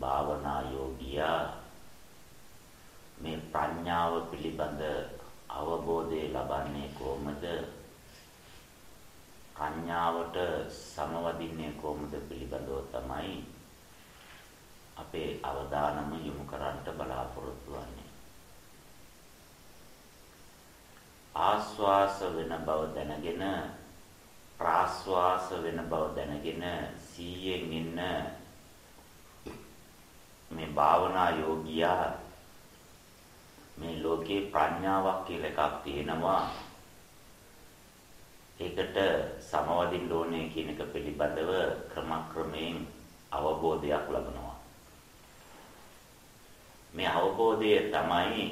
භාවනා යෝගියා. මේ ප්‍රඥාව පිළිබඳ අවබෝධය ලබන්නේ කොහොමද? ප්‍රඥාවට සමවදින්නේ කොහොමද පිළිබඳව තමයි අපේ අවධානම යොමු කරන්න බලාපොරොත්තු වෙන්නේ. ආස්වාස වෙන බව දැනගෙන ප්‍රාස්වාස වෙන බව දැනගෙන සීයෙන් ඉන්න මේ භාවනා යෝගියා මේ ලෝකේ ප්‍රඥාවක් කියලා එකක් තියෙනවා. ඒකට සමවදින්න ඕනේ කියන එක පිළිබඳව ක්‍රමක්‍රමයෙන් අවබෝධයක් ලබනවා. මේ අවබෝධය තමයි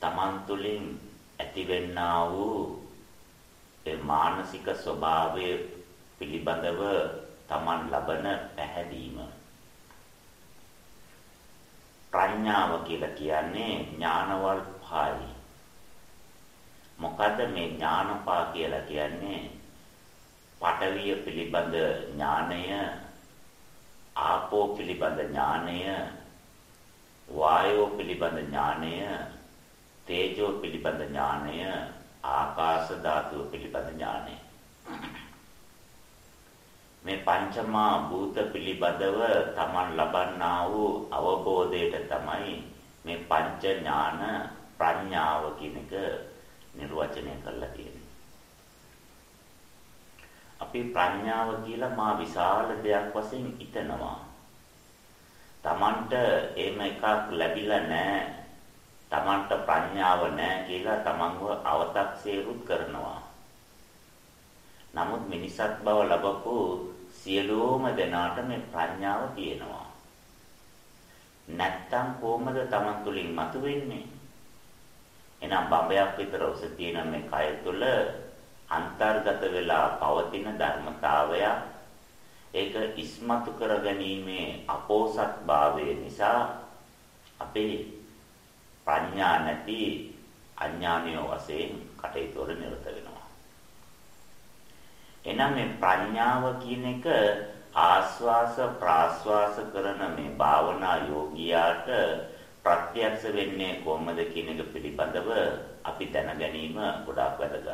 Taman තුලින් ඇතිවෙන්නා වූ ඒ මානසික ස්වභාවය පිළිබඳව Taman ලබන පැහැදීම. ප්‍රඥාව කියලා කියන්නේ ඥානවල් පායි මොකද මේ ඥානපා කියලා කියන්නේ? පඨවිය පිළිබඳ ඥානය ආපෝ පිළිබඳ ඥානය වායෝ පිළිබඳ ඥානය තේජෝ පිළිබඳ ඥානය ආකාශ ධාතුව පිළිබඳ ඥානය. මේ පංචමා භූත පිළිබඳව Taman ලබන්නා වූ අවබෝධයට තමයි මේ පංච ඥාන ප්‍රඥාව කියන එක නිර්වචනය කරලා තියෙන්නේ. අපි ප්‍රඥාව කියලා මා විශාල දෙයක් වශයෙන් හිතනවා. Tamanට එහෙම එකක් ලැබිලා නැහැ. Tamanට ප්‍රඥාව නැහැ කියලා Tamanව අව탁සේරුත් කරනවා. නමුත් මිනිසත් බව ලැබපු සියලුම දෙනාට මේ ප්‍රඥාව තියෙනවා. නැත්තම් කොහොමද Taman තුලින් මතුවෙන්නේ? එහෙනම් බඹයක් විතර උස තියෙන මේ කය තුල අන්තර්ගත වෙලා පවතින ධර්මතාවයක් ඒක ඉස්මතු කරගැනීමේ අපෝසත් භාවය නිසා අපේ ප්‍රඥා නැති අඥානය වශයෙන් කටයුතු වල නිරත වෙනවා. එනම් මේ ප්‍රඥාව කියන එක ආස්වාස ප්‍රාස්වාස කරන මේ භාවනා යෝගියාට ප්‍රත්‍යක්ෂ වෙන්නේ කොහොමද කියන එක පිළිබඳව අපි දැන ගැනීම ගොඩාක් වැදගත්.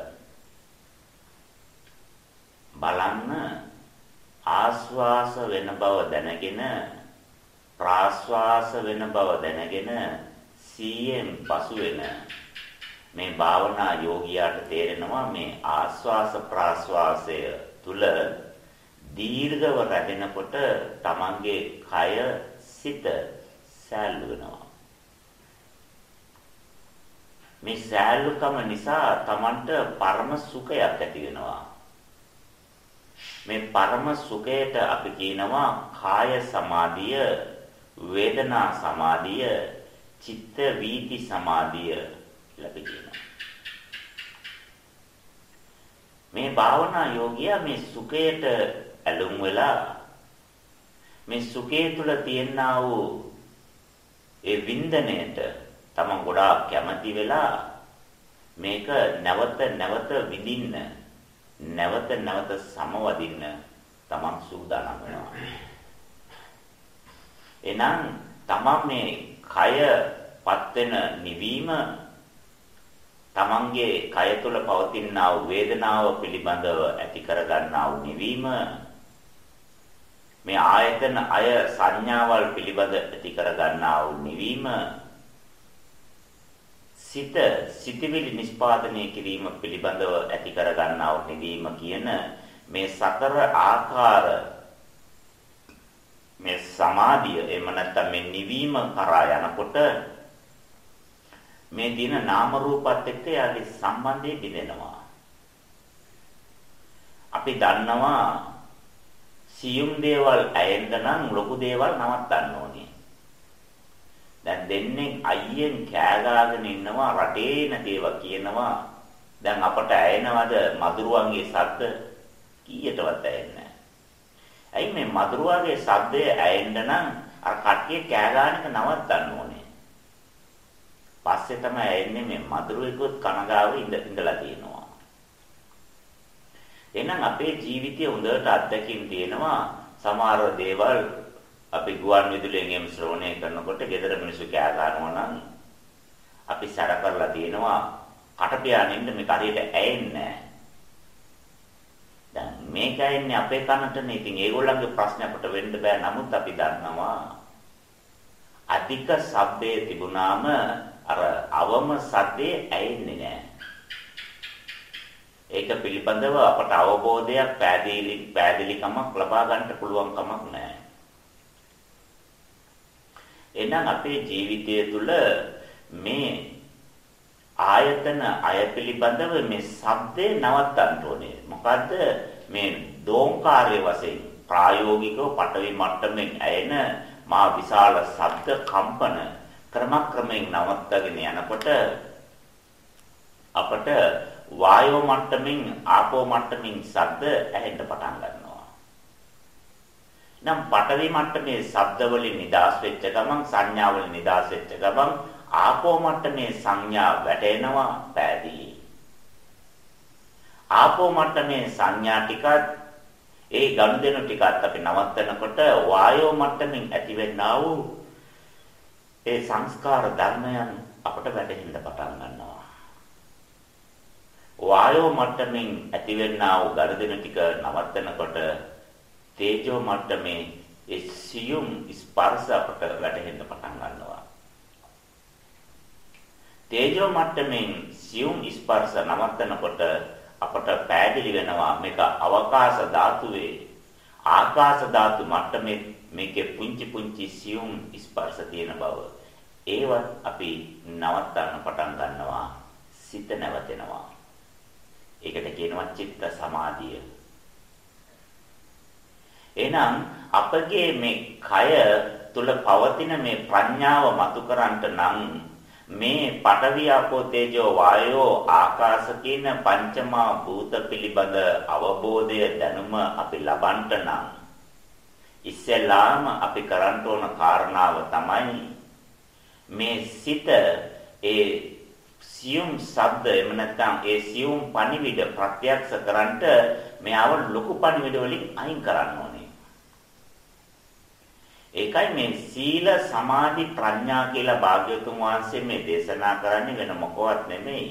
බලන්න ආස්වාස වෙන බව දැනගෙන ප්‍රාස්වාස වෙන බව දැනගෙන සීයෙන් පසු වෙන මේ භාවනා යෝගියාට තේරෙනවා මේ ආස්වාස ප්‍රාස්වාසය තුල දීර්ඝව රැඳෙනකොට තමන්ගේ කය සිත සෑල්ලු වෙනවා. මේ සෑල්ලුකම නිසා තමන්ට පරම සුඛයක් ඇති වෙනවා. මේ පරම සුඛයට අපි කියනවා කාය සමාධිය වේදනා සමාධිය චිත්ත වීති සමාධිය කියලා අපි කියනවා. මේ භාවනා යෝගියා මේ සුඛයට ඇලුම් වෙලා මේ සුඛය තුල තියෙනා වූ ඒ වින්දනයට තමන් ගොඩාක් කැමති වෙලා මේක නැවත නැවත විඳින්න නැවත නැවත සමවදින්න තමන් සූදානම් වෙනවා. එනම් තමන් මේ කයපත් වෙන නිවීම තමන්ගේ කය තුළ පවතිනා වූ වේදනාව පිළිබඳව ඇති කරගන්නා වූ නිවීම මේ ආයතන අය සංඥාවල් පිළිබඳ ඇති කරගන්නා වූ නිවීම සිත සිතවිලි නිෂ්පාදනය කිරීම පිළිබඳව ඇති කරගන්නා වූ නිවීම කියන මේ සතර ආකාර මේ සමාධිය එහෙම නැත්නම් මේ නිවීම කරා යනකොට මේ දින නාම රූපත් එක්ක යාගේ සම්බන්ධය බිඳෙනවා. අපි දන්නවා සියුම් දේවල් ඇයෙන්න නම් ලොකු දේවල් නවත්තන්න ඕනේ. දැන් දෙන්නේ අයියෙන් කෑගාගෙන ඉන්නවා රටේ නැතිව කියනවා. දැන් අපට ඇයෙනවද මදුරුවන්ගේ ශබ්ද කීයටවත් ඇයෙන්නේ ඇයි මේ මදුරුවාගේ ශබ්දය ඇයෙන්න නම් අර කට්ටිය කෑගාන එක නවත්තන්න ඕනේ. පස්සේ පස්සේ තමයි එන්නේ මේ මధుරෙකුත් කනගාව ඉඳලා තියෙනවා. එහෙනම් අපේ ජීවිතයේ හොඳට අත්දැකීම් තියෙනවා සමහර දේවල් අපි ගුවන් විදුලියෙන් එම් ශ්‍රවණය කරනකොට gedara මිනිස්සු කෑ ගන්නවා නම් අපි සැර කරලා තියෙනවා කට පියානින්න මේක හරියට ඇයෙන්නේ නැහැ. දැන් මේක ඇන්නේ අපේ කනටනේ. ඉතින් ඒගොල්ලන්ගේ ප්‍රශ්න අපට වෙන්න බෑ. නමුත් අපි දන්නවා අධික ශබ්දයේ තිබුණාම අර අවම සද්දේ ඇයෙන්නේ නැහැ. ඒක පිළිබඳව අපට අවබෝධයක් පැහැදිලි පැහැදිලිකමක් ලබා ගන්නට පුළුවන් කමක් නැහැ. එහෙනම් අපේ ජීවිතය තුළ මේ ආයතන අය පිළිබඳව මේ shabdේ නවත්තන්න ඕනේ. මොකද්ද මේ දෝංකාරය වශයෙන් ප්‍රායෝගිකව පටවි මට්ටමින් ඇයෙන මා විශාල ශබ්ද කම්පන ක්‍රමක්‍රමයෙන් නවත්තගෙන යනකොට අපට වායෝ මට්ටමින් ආපෝ මට්ටමින් ශබ්ද ඇහෙන්න පටන් ගන්නවා. නම් පඨවි මට්ටමේ ශබ්ද වලින් නිදාස් වෙච්ච ගමන් සංඥා වලින් නිදාස් වෙච්ච ගමන් ආපෝ මට්ටමේ සංඥා වැටෙනවා පෑදී. ආපෝ මට්ටමේ සංඥා ටිකත් ඒ ගනුදෙනු ටිකත් අපි නවත්තනකොට වායෝ මට්ටමින් ඇතිවෙනා වූ ඒ සංස්කාර ධර්මයන් අපට වැටහෙන්න පටන් ගන්නවා. වායෝ මට්ටමින් ඇතිවෙනා වූ ගනුදෙනු ටික නවත්තනකොට තේජෝ මට්ටමේ ඒ සියුම් ස්පර්ශ අපට වැටහෙන්න පටන් ගන්නවා. තේජෝ මට්ටමින් සියුම් ස්පර්ශ නවත්තනකොට අපට පැහැදිලි වෙනවා මේක අවකාශ ධාතුවේ ආකාශ ධාතු මට්ටමේ මේකේ පුංචි පුංචි සියුම් ස්පර්ශ තියෙන බව. ඒවත් අපි නවත්තන්න පටන් ගන්නවා සිත නැවතෙනවා. ඒකට කියනවා චිත්ත සමාධිය. එහෙනම් අපගේ මේ කය තුල පවතින මේ ප්‍රඥාව මතු කරන්ට නම් මේ පඨවි ආපෝ තේජෝ වායෝ ආකාශ කියන පංචමා භූත පිළිබඳ අවබෝධය දැනුම අපි ලබන්ට නම් ඉස්සෙල්ලාම අපි කරන්න ඕන කාරණාව තමයි මේ සිත ඒ සියුම් ශබ්ද එහෙම නැත්නම් ඒ සියුම් පණිවිඩ ප්‍රත්‍යක්ෂ කරන්ට මෙයාව ලොකු පණිවිඩ වලින් අයින් කරන්න ඕනේ ඒකයි මේ සීල සමාධි ප්‍රඥා කියලා භාග්‍යවතුන් වහන්සේ මේ දේශනා කරන්නේ වෙන මොකවත් නෙමෙයි.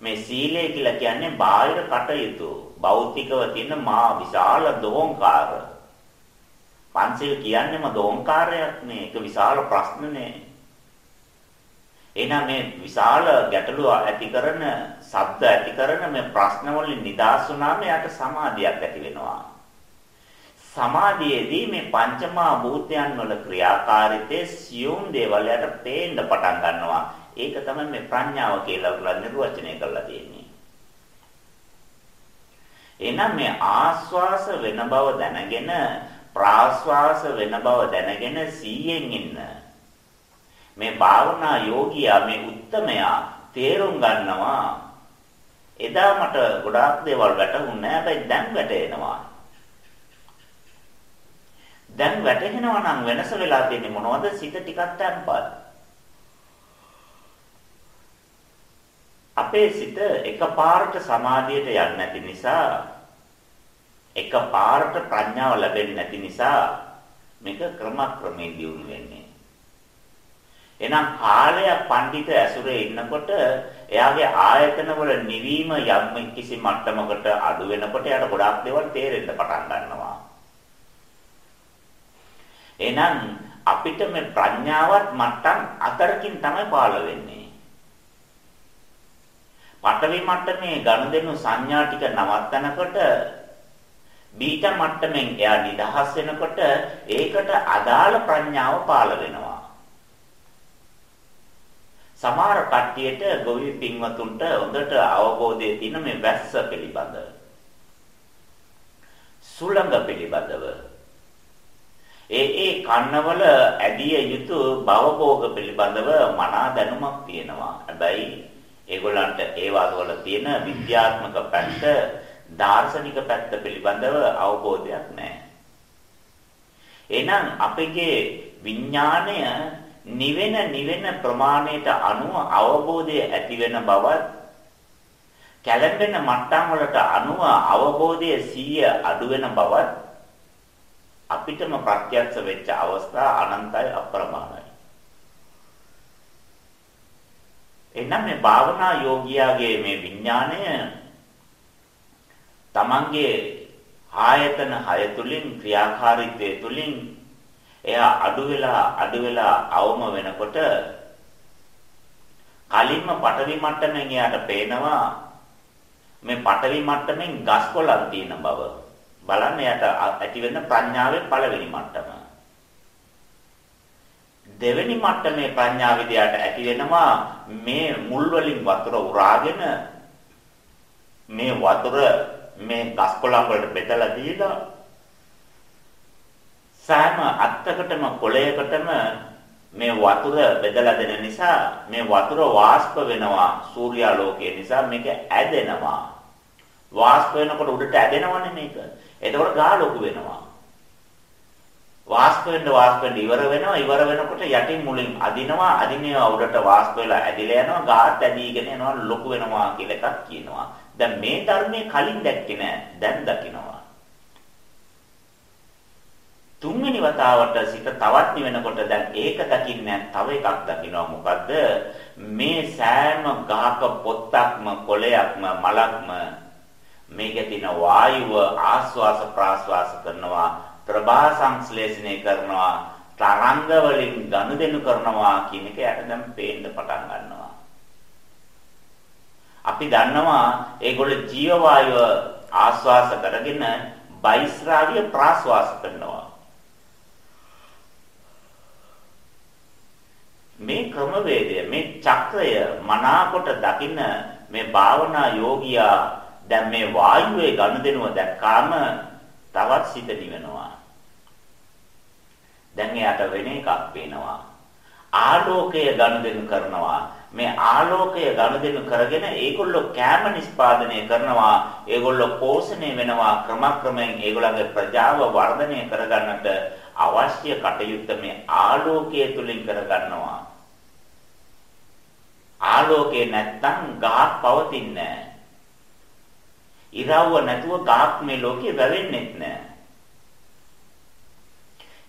මේ සීලය කියලා කියන්නේ බාහිර කටයුතු, භෞතිකව තියෙන මා විශාල දෝංකාර. පංචශීල කියන්නේම දෝංකාරයක් නේ. ඒක විශාල ප්‍රශ්නනේ. එහෙනම් මේ විශාල ගැටලු ඇති කරන, ශබ්ද ඇති කරන මේ ප්‍රශ්න වලින් නිදහස් වුණාම යාට සමාධියක් ඇති වෙනවා. සමාධියේදී මේ පංචමා භූතයන් වල ක්‍රියාකාරීත්වයේ සියුම් දේවල් යට පේන්න පටන් ගන්නවා. ඒක තමයි මේ ප්‍රඥාව කියලා උගල නිර්වචනය කරලා තියෙන්නේ. එහෙනම් මේ ආස්වාස වෙන බව දැනගෙන ප්‍රාස්වාස වෙන බව දැනගෙන සීයෙන් ඉන්න. මේ භාවනා යෝගියා මේ උත්තමයා තේරුම් ගන්නවා. එදා මට ගොඩාක් දේවල් වැටහුන්නේ නැහැ. හැබැයි දැන් වැටෙනවා. දැන් වැටහෙනවා නම් වෙනස වෙලා තියෙන්නේ මොනවද? සිත ටිකක් තැම්පත්. අපේ සිත එකපාරට සමාධියට යන්නේ නැති නිසා එකපාරට ප්‍රඥාව ලැබෙන්නේ නැති නිසා මේක ක්‍රමක්‍රමයෙන් දියුණු වෙන්නේ. එහෙනම් කාලය පඬිත ඇසුරේ ඉන්නකොට එයාගේ ආයතන වල නිවීම යම් කිසි මට්ටමකට අඩු වෙනකොට එයාට ගොඩාක් දේවල් තේරෙන්න පටන් ගන්නවා. එහෙනම් අපිට මේ ප්‍රඥාවත් මට්ටම් අතරකින් තමයි පාළ වෙන්නේ. පඨවි මට්ටමේ ගනුදෙනු සංඥා ටික නවත්තනකොට බීට මට්ටමින් එයා නිදහස් වෙනකොට ඒකට අදාළ ප්‍රඥාව පාළ වෙනවා. සමහර කට්ටියට ගොවි පින්වතුන්ට හොඳට අවබෝධය තියෙන මේ වැස්ස පිළිබඳ සුළඟ පිළිබඳව ඒ ඒ කන්නවල ඇදිය යුතු භවභෝග පිළිබඳව මනා දැනුමක් තියෙනවා. හැබැයි ඒගොල්ලන්ට ඒ වල තියෙන විද්‍යාත්මක පැත්ත, දාර්ශනික පැත්ත පිළිබඳව අවබෝධයක් නැහැ. එහෙනම් අපගේ විඥාණය නිවෙන නිවෙන ප්‍රමාණයට අනුව අවබෝධය ඇති වෙන බවත් කැළඹෙන මට්ටම් වලට අනුව අවබෝධයේ 100 අඩු වෙන බවත් අපිටම ප්‍රත්‍යක්ෂ වෙච්ච අවස්ථා අනන්තයි අප්‍රමාණයි. එනම් මේ භාවනා යෝගියාගේ මේ විඥාණය තමන්ගේ ආයතන හය තුලින් ක්‍රියාකාරීත්වය තුලින් එයා අඩු වෙලා අඩු වෙලා අවම වෙනකොට කලින්ම පටවි මට්ටමින් එයාට පේනවා මේ පටවි මට්ටමින් ගස් කොළන් තියෙන බව. බලන්න එයාට ඇති වෙන ප්‍රඥාවේ පළවෙනි මට්ටම. දෙවෙනි මට්ටමේ ප්‍රඥා විද්‍යාවට ඇති වෙනවා මේ මුල් වලින් වතුර උරාගෙන මේ වතුර මේ ගස් කොළන් වලට බෙදලා දීලා සෑම අත්තකටම කොළයකටම මේ වතුර බෙදලා දෙන නිසා මේ වතුර වාෂ්ප වෙනවා සූර්යාලෝකය නිසා මේක ඇදෙනවා. වාෂ්ප වෙනකොට උඩට ඇදෙනවනේ මේක. එතකොට ගා ලොකු වෙනවා. වාෂ්ප වෙන්න වාෂ්ප වෙන්න ඉවර වෙනවා. ඉවර වෙනකොට යටින් මුලින් අදිනවා. අදිනවා උඩට වාෂ්ප වෙලා ඇදිලා යනවා. ගාත් ඇදීගෙන යනවා. ලොකු වෙනවා කියලා එකක් කියනවා. දැන් මේ ධර්මයේ කලින් දැක්කේ නෑ. දැන් දකිනවා. තුන්වෙනි වතාවට සිත තවත් නිවෙනකොට දැන් ඒක දකින්නේ තව එකක් දකිනවා. මොකද්ද? මේ සෑම ගහක පොත්තක්ම කොළයක්ම මලක්ම මේකේ තියෙන වායුව ආස්වාස ප්‍රාස්වාස කරනවා ප්‍රභා සංශ්ලේෂණය කරනවා තරංග වලින් ගනුදෙනු කරනවා කියන එක යට දැන් පේන්න පටන් ගන්නවා. අපි දන්නවා ඒගොල්ලෝ ජීව වායුව ආස්වාස කරගෙන බයිස්රාවිය ප්‍රාස්වාස කරනවා. මේ ක්‍රමවේදය මේ චක්‍රය මනාකොට දකින්න මේ භාවනා යෝගියා දැන් මේ වායුවේ ගනුදෙනුව දැක්කාම තවත් සිත නිවෙනවා. දැන් එයාට වෙන එකක් පේනවා. ආලෝකය ගනුදෙනු කරනවා. මේ ආලෝකය ගනුදෙනු කරගෙන ඒගොල්ලෝ කැම නිස්පාදනය කරනවා. ඒගොල්ලෝ පෝෂණය වෙනවා ක්‍රමක්‍රමයෙන් ඒගොල්ලන්ගේ ප්‍රජාව වර්ධනය කරගන්නට අවශ්‍ය කටයුත්ත මේ ආලෝකය තුලින් කරගන්නවා. ආලෝකේ නැත්තම් ගහක් පවතින්නේ නැහැ. ඉරව්ව නැතුව ගහක් මේ ලෝකේ වැවෙන්නේ නැහැ.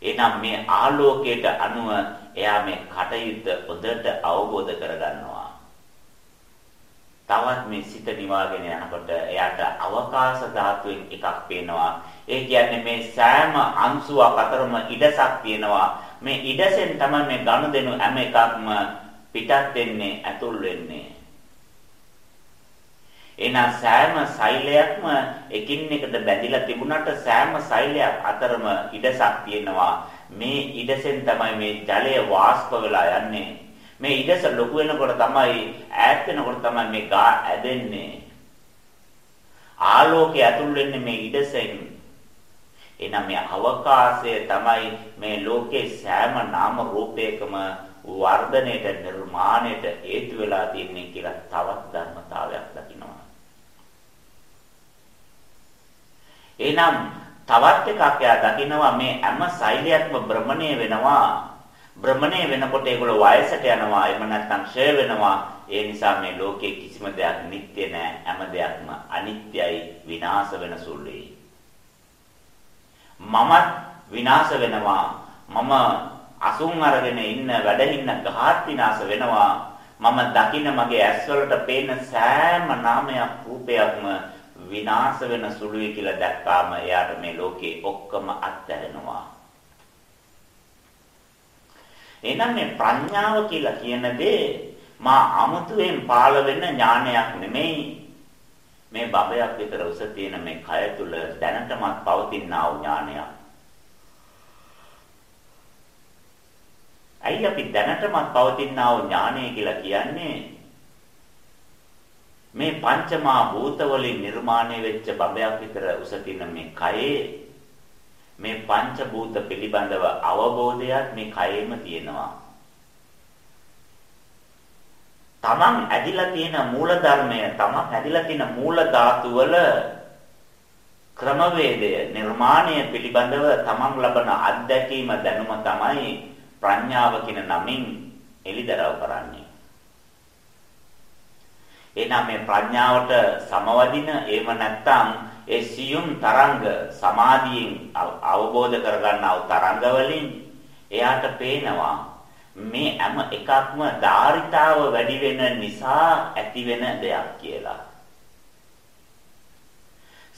එහෙනම් මේ ආලෝකයට අනුව එයා මේ කටයුත්ත හොඳට අවබෝධ කරගන්නවා. තවත් මේ සිත නිවාගෙන යනකොට එයාට අවකාශ ධාතුවෙන් එකක් පේනවා. ඒ කියන්නේ මේ සෑම අංශුවක් අතරම ඉඩසක් තියෙනවා. මේ ඉඩසෙන් තමයි මේ ගනුදෙනු හැම එකක්ම පිටත් වෙන්නේ, ඇතුල් වෙන්නේ. එහෙනම් සෑම සෛලයක්ම එකින් එකට බැඳිලා තිබුණාට සෑම සෛලයක් අතරම ඉඩසක් තියෙනවා. මේ ඉඩසෙන් තමයි මේ ජලය වාෂ්ප වෙලා යන්නේ. මේ ඉඩස ලොකු වෙනකොට තමයි ඈත් වෙනකොට තමයි මේ ගා ඇදෙන්නේ. ආලෝකය ඇතුල් වෙන්නේ මේ ඉඩසෙන්. එහෙනම් මේ අවකාශය තමයි මේ ලෝකේ සෑම නාම රූපයකම වර්ධනයට නිර්මාණයට හේතු වෙලා තියෙන්නේ කියලා තවත් ධර්මතාවයක් දකිනවා. එහෙනම් තවත් එකක් යා දකිනවා මේ හැම සෛලයක්ම භ්‍රමණය වෙනවා. භ්‍රමණය වෙනකොට ඒගොල්ලෝ වයසට යනවා. එහෙම නැත්නම් ක්ෂය වෙනවා. ඒ නිසා මේ ලෝකේ කිසිම දෙයක් නිත්‍ය නෑ. හැම දෙයක්ම අනිත්‍යයි විනාශ වෙන සුළුයි. මමත් විනාශ වෙනවා. මම අසුන් අරගෙන ඉන්න වැඩ ඉන්න ගහත් විනාශ වෙනවා. මම දකින්න මගේ ඇස්වලට පේන සෑම නාමයක් රූපයක්ම විනාශ වෙන සුළුයි කියලා දැක්කාම එයාට මේ ලෝකේ ඔක්කොම අත්හැරෙනවා. එහෙනම් මේ ප්‍රඥාව කියලා කියන දේ මා අමුතුවෙන් පාළ වෙන ඥානයක් නෙමෙයි. මේ බබයක් විතර උස තියෙන මේ කය තුල දැනටමත් පවතිනා වූ ඥානයක්. ඇයි අපි දැනටමත් පවතිනා වූ ඥානය කියලා කියන්නේ? මේ පංචමා භූත වලින් නිර්මාණය වෙච්ච බබයක් විතර උස තියෙන මේ කයේ මේ පංච භූත පිළිබඳව අවබෝධයක් මේ කයෙම තියෙනවා. තමන් ඇදිලා තියෙන මූල ධර්මය තමන් ඇදිලා තියෙන මූල ධාතු වල ක්‍රමවේදය නිර්මාණය පිළිබඳව තමන් ලබන අත්දැකීම දැනුම තමයි ප්‍රඥාව කියන නමින් එලිදරව් කරන්නේ. එහෙනම් මේ ප්‍රඥාවට සමවදින එහෙම නැත්නම් ඒ සියුම් තරංග සමාධියෙන් අවබෝධ කරගන්නා වූ තරංග වලින් එයාට පේනවා මේ හැම එකක්ම ධාරිතාව වැඩි වෙන නිසා ඇති වෙන දෙයක් කියලා.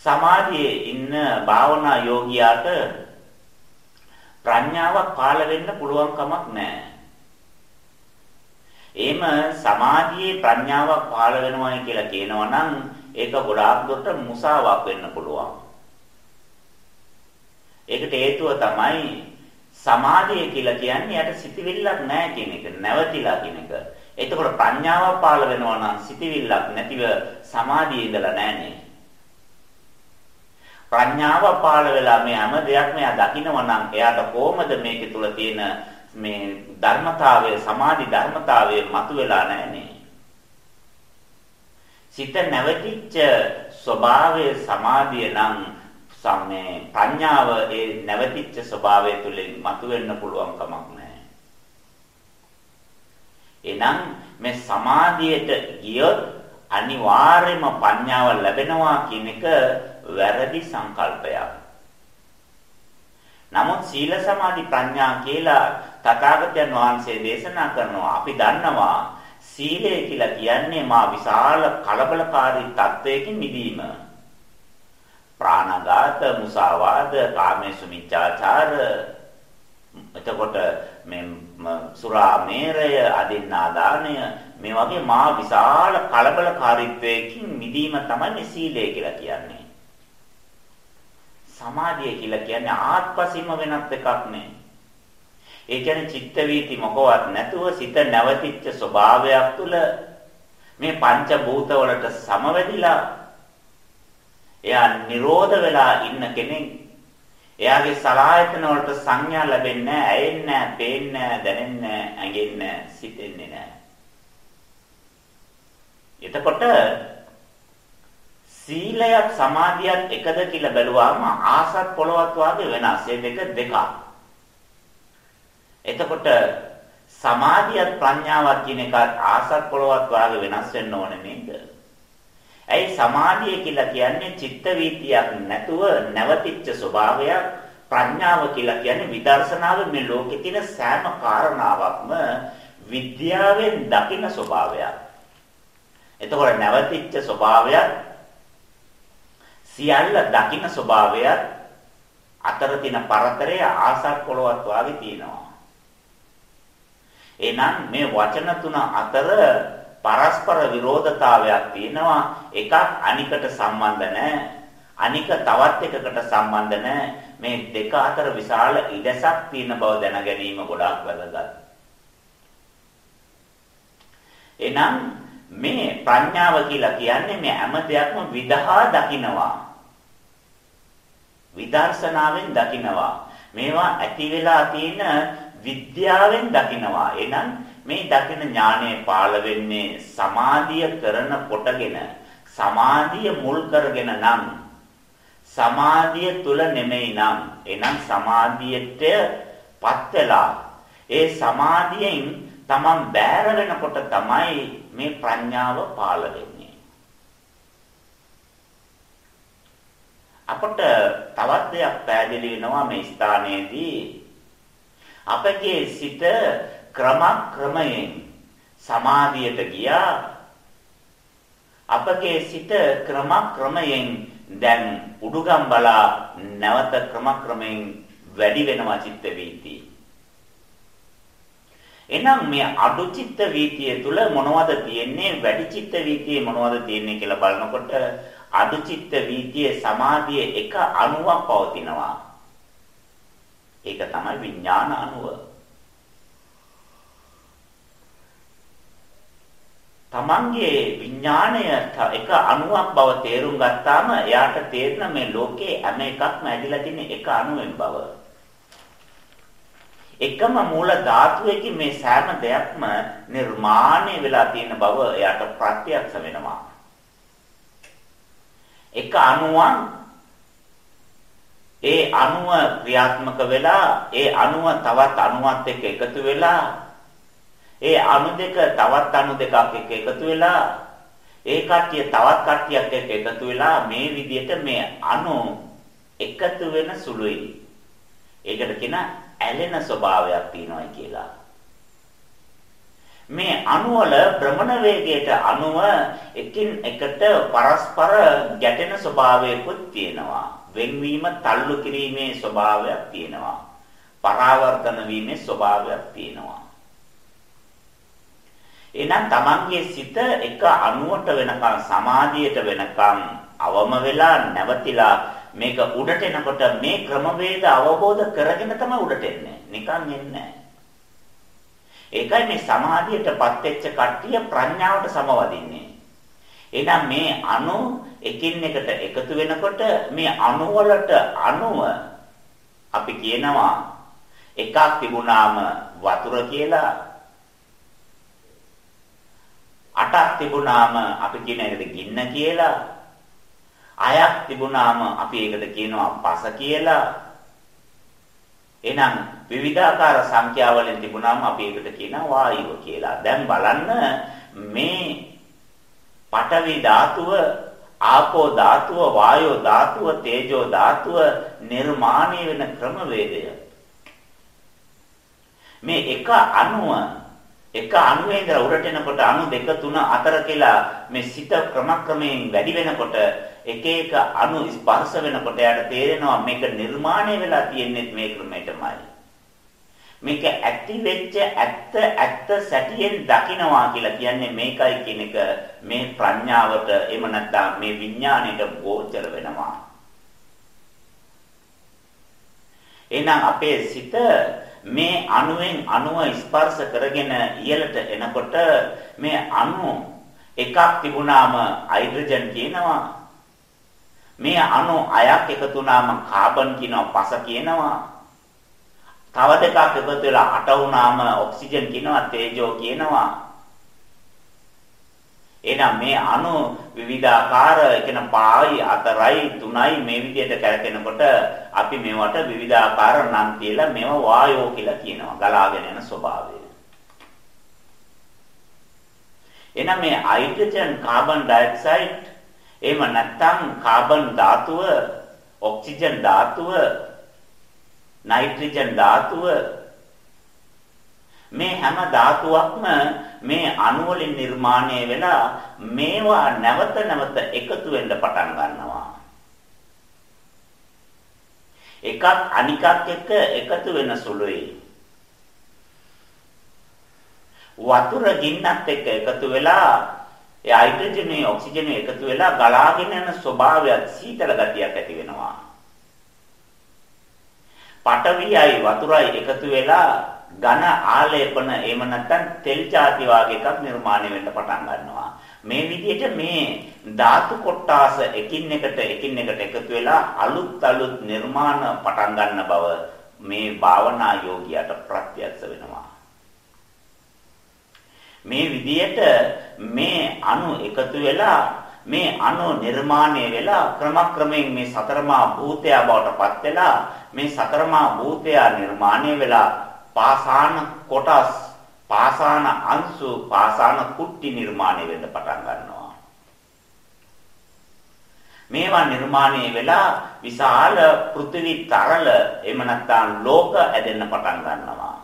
සමාධියේ ඉන්න භාවනා යෝගියාට ප්‍රඥාවක් පාළ වෙන්න පුළුවන් කමක් නැහැ. එහෙම සමාධියේ ප්‍රඥාවක් පහළ වෙනවායි කියලා කියනවා නම් ඒක ගොඩාක් දුරට මුසාවක් වෙන්න පුළුවන්. ඒකට හේතුව තමයි සමාධිය කියලා කියන්නේ යට සිතිවිල්ලක් නැහැ කියන එක, නැවතිලා කියන එක. එතකොට ප්‍රඥාවක් පහළ වෙනවා නම් සිතිවිල්ලක් නැතිව සමාධියේ ඉඳලා නැහනේ. ප්‍රඥාව පහළ වෙලා මේ හැම දෙයක්ම එයා දකිනවා නම් එයාට කොහොමද මේකේ තුල තියෙන මේ ධර්මතාවය සමාධි ධර්මතාවය මතුවලා නැහනේ. සිත නැවතිච්ච ස්වභාවය සමාධිය නම් සම්මේ ප්‍රඥාව ඒ නැවතිච්ච ස්වභාවය තුළින් මතුවෙන්න පුළුවන් කමක් නැහැ. එනම් මේ සමාධියට ගියොත් අනිවාර්යයෙන්ම ප්‍රඥාව ලැබෙනවා කියන එක වැරදි සංකල්පයක්. නමුත් සීල සමාධි ප්‍රඥා කියලා තථාගතයන් වහන්සේ දේශනා කරනවා. අපි දන්නවා සීලය කියලා කියන්නේ මා විශාල කලබලකාරී තත්වයකින් මිදීම. ප්‍රාණඝාත, මුසාවාද, කාමේසු මිච්ඡාචාර එතකොට මේ සුරා මේරය, අදින්නා දාණය මේ වගේ මා විශාල කලබලකාරීත්වයකින් මිදීම තමයි සීලය කියලා කියන්නේ. සමාධිය කියලා කියන්නේ ආත්පසින්ම වෙනත් එකක් නේ. ඒ කියන්නේ චිත්ත වීති මොකවත් නැතුව සිත නැවතිච්ච ස්වභාවයක් තුළ මේ පංච භූත වලට සමවැදිලා එයා නිරෝධ වෙලා ඉන්න කෙනෙක් එයාගේ සලායතන වලට සංඥා ලැබෙන්නේ නැහැ, ඇයෙන්නේ නැහැ, පේන්නේ නැහැ, දැනෙන්නේ නැහැ, ඇඟෙන්නේ නැහැ, සිතෙන්නේ නැහැ. එතකොට සීලයත් සමාධියත් එකද කියලා බැලුවාම ආසත් පොළවත් වාගේ වෙනස්. ඒ දෙක දෙකක්. එතකොට සමාධියත් ප්‍රඥාවත් කියන එක ආසත් පොළවත් වාගේ වෙනස් වෙන්න ඕනේ නේද? ඇයි සමාධිය කියලා කියන්නේ චිත්ත වීතියක් නැතුව නැවතිච්ච ස්වභාවයක් ප්‍රඥාව කියලා කියන්නේ විදර්ශනාව මේ ලෝකේ තියෙන සෑම කාරණාවක්ම විද්‍යාවෙන් දකින ස්වභාවයක්. එතකොට නැවතිච්ච ස්වභාවයක් සියල්ල දකින්න ස්වභාවයත් අතර තියෙන පරතරය ආසක් පොළවත් වාගේ තියෙනවා. එහෙනම් මේ වචන තුන අතර පරස්පර විරෝධතාවයක් තියෙනවා. එකක් අනිකට සම්බන්ධ නැහැ. අනික තවත් එකකට සම්බන්ධ නැහැ. මේ දෙක අතර විශාල ඉඩසක් තියෙන බව දැන ගැනීම ගොඩාක් වැදගත්. එහෙනම් මේ ප්‍රඥාව කියලා කියන්නේ මේ හැම දෙයක්ම විදහා දකිනවා. විදර්ශනාවෙන් දකිනවා. මේවා ඇති වෙලා තියෙන විද්‍යාවෙන් දකිනවා. එහෙනම් මේ දකින ඥානය පාළ වෙන්නේ සමාධිය කරන කොටගෙන සමාධිය මුල් කරගෙන නම් සමාධිය තුල නෙමෙයි නම්. එහෙනම් සමාධියට පත් වෙලා ඒ සමාධියෙන් තමන් බෑර වෙනකොට තමයි මේ ප්‍රඥාව පාළ වෙන්නේ. අපට තවත් දෙයක් පැහැදිලි වෙනවා මේ ස්ථානයේදී. අපගේ සිත ක්‍රමක්‍රමයෙන් සමාධියට ගියා අපගේ සිත ක්‍රමක්‍රමයෙන් දැන් උඩුගම් බලා නැවත ක්‍රමක්‍රමයෙන් වැඩි වෙනවා චිත්ත වීති. එහෙනම් මේ අඩු චිත්ත වීතිය තුල මොනවද තියෙන්නේ වැඩි චිත්ත වීතියේ මොනවද තියෙන්නේ කියලා බලනකොට අදුචිත්ත වීතියේ සමාධියේ එක අණුවක් පවතිනවා. ඒක තමයි විඥාන අණුව. තමන්ගේ විඥාණය එක අණුවක් බව තේරුම් ගත්තාම එයාට තේරෙන මේ ලෝකේ හැම එකක්ම ඇදිලා තියෙන එක අණුවෙන් බව. එකම මූල ධාතුවකින් මේ සෑම දෙයක්ම නිර්මාණය වෙලා තියෙන බව එයාට ප්‍රත්‍යක්ෂ වෙනවා. එක අණුවක් ඒ අණුව ක්‍රියාත්මක වෙලා ඒ අණුව තවත් අණුවත් එක්ක එකතු වෙලා ඒ අණු දෙක තවත් අණු දෙකක් එක්ක එකතු වෙලා ඒ කට්ටිය තවත් කට්ටියක් එක්ක එකතු වෙලා මේ විදිහට මේ අණු එකතු වෙන සුළුයි. ඒකට කියන ඇලෙන ස්වභාවයක් තියෙනවා කියලා. මේ අණුවල භ්‍රමණ වේගයට අණුව එකින් එකට පරස්පර ගැටෙන ස්වභාවයකුත් තියෙනවා. වෙන්වීම තල්ලු කිරීමේ ස්වභාවයක් තියෙනවා. පරාවර්තන වීමේ ස්වභාවයක් තියෙනවා. එහෙනම් Tamanගේ සිත එක අණුවට වෙනකන් සමාධියට වෙනකන් අවම වෙලා නැවතිලා මේක උඩට එනකොට මේ ක්‍රමවේද අවබෝධ කරගෙන තමයි උඩට එන්නේ. නිකන් එන්නේ ඒකයි මේ සමාධියටපත් වෙච්ච කට්ටිය ප්‍රඥාවට සමවදින්නේ. එහෙනම් මේ අණු එකින් එකට එකතු වෙනකොට මේ අණු වලට අණුව අපි කියනවා එකක් තිබුණාම වතුර කියලා. අටක් තිබුණාම අපි කියන එකට ගින්න කියලා. අයක් තිබුණාම අපි ඒකට කියනවා පස කියලා. එහෙනම් විවිධාකාර සංඛ්‍යාවලින් තිබුණාම අපි ඒකට කියනවා වායුව කියලා. දැන් බලන්න මේ පඨවි ධාතුව, ආපෝ ධාතුව, වායෝ ධාතුව, තේජෝ ධාතුව නිර්මාණය වෙන ක්‍රමවේදය. මේ එක අණුව එක අණුවේ ඉඳලා උඩට එනකොට අණු දෙක තුන හතර කියලා මේ සිත ක්‍රමක්‍රමයෙන් වැඩි වෙනකොට එක එක අණු ස්පර්ශ වෙනකොට යාට තේරෙනවා මේක නිර්මාණය වෙලා තියෙන්නේ මේ ක්‍රමයටමයි. මේක ඇති වෙච්ච ඇත්ත ඇත්ත සැටියෙන් දකිනවා කියලා කියන්නේ මේකයි කියන එක මේ ප්‍රඥාවට එහෙම නැත්නම් මේ විඥාණයට ගෝචර වෙනවා. එහෙනම් අපේ සිත මේ අණුවෙන් අණුව ස්පර්ශ කරගෙන ඉහළට එනකොට මේ අණු එකක් තිබුණාම හයිඩ්‍රජන් කියනවා මේ අණු අයක් එකතු වුණාම කාබන් කියනවා පස කියනවා තව දෙකක් එකතු වෙලා අට වුණාම ඔක්සිජන් කියනවා තේජෝ කියනවා එහෙනම් මේ අණු විවිධාකාර කියන පායි හතරයි තුනයි මේ විදිහට කැරකෙනකොට අපි මේවට විවිධාකාර නම් තියලා මේවා වායෝ කියලා කියනවා ගලාගෙන යන ස්වභාවය. එහෙනම් මේ හයිඩ්‍රජන් කාබන් ඩයොක්සයිඩ් එහෙම නැත්නම් කාබන් ධාතුව ඔක්සිජන් ධාතුව නයිට්‍රජන් ධාතුව මේ හැම ධාතුවක්ම මේ අණු වලින් නිර්මාණය වෙලා මේවා නැවත නැවත එකතු වෙන්න පටන් ගන්නවා. එකක් අනිකක් එක්ක එකතු වෙන සුළුයි. වතුර ගින්නත් එක්ක එකතු වෙලා ඒ හයිඩ්‍රජනේ ඔක්සිජනේ එකතු වෙලා ගලාගෙන යන ස්වභාවයක් සීතල ගතියක් ඇති වෙනවා. පඨවියයි වතුරයි එකතු වෙලා ඝන ආලේපන එහෙම නැත්නම් තෙල් ಜಾති වාගේ එකක් නිර්මාණය වෙන්න පටන් ගන්නවා. මේ විදිහට මේ ධාතු කොටාස එකින් එකට එකින් එකට එකතු වෙලා අලුත් අලුත් නිර්මාණ පටන් ගන්න බව මේ භාවනා යෝගියාට ප්‍රත්‍යක්ෂ වෙනවා. මේ විදිහට මේ අණු එකතු වෙලා මේ අණු නිර්මාණය වෙලා ක්‍රමක්‍රමයෙන් මේ සතරමා භූතය බවට පත් වෙලා මේ සතරමා භූතය නිර්මාණය වෙලා පාසාන කොටස් පාසාන අංශු පාසාන කුට්ටි නිර්මාණය වෙන්න පටන් ගන්නවා. මේවා නිර්මාණය වෙලා විශාල පෘථිවි තරල එහෙම නැත්නම් ලෝක ඇදෙන්න පටන් ගන්නවා.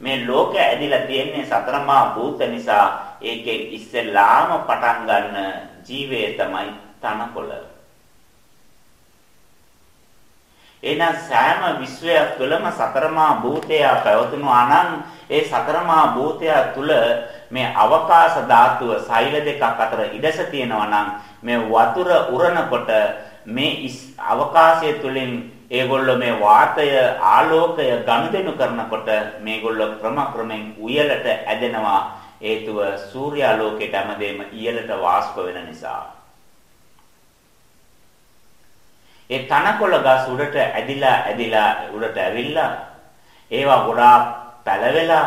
මේ ලෝකය ඇදිලා තියෙන්නේ සතරමා භූත නිසා ඒකෙන් ඉස්සෙල්ලාම පටන් ගන්න ජීවය තමයි තනකොළ. එහෙනම් සෑම විශ්වයක් තුළම සතරමා භූතය පැවතුණා නම් ඒ සතරමා භූතය තුළ මේ අවකාශ ධාතුව සෛල දෙකක් අතර ඉඩස තියෙනවා නම් මේ වතුර උරනකොට මේ අවකාශය තුළින් ඒගොල්ලෝ මේ වාතය ආලෝකය ගනුදෙනු කරනකොට මේගොල්ලෝ ක්‍රම ක්‍රමෙන් උයලට ඇදෙනවා හේතුව සූර්යාලෝකයට හැමදේම ඉහළට වාෂ්ප වෙන නිසා. ඒ තනකොළ ගස් උඩට ඇදිලා ඇදිලා උඩට ඇවිල්ලා ඒවා ගොඩාක් පැලවෙලා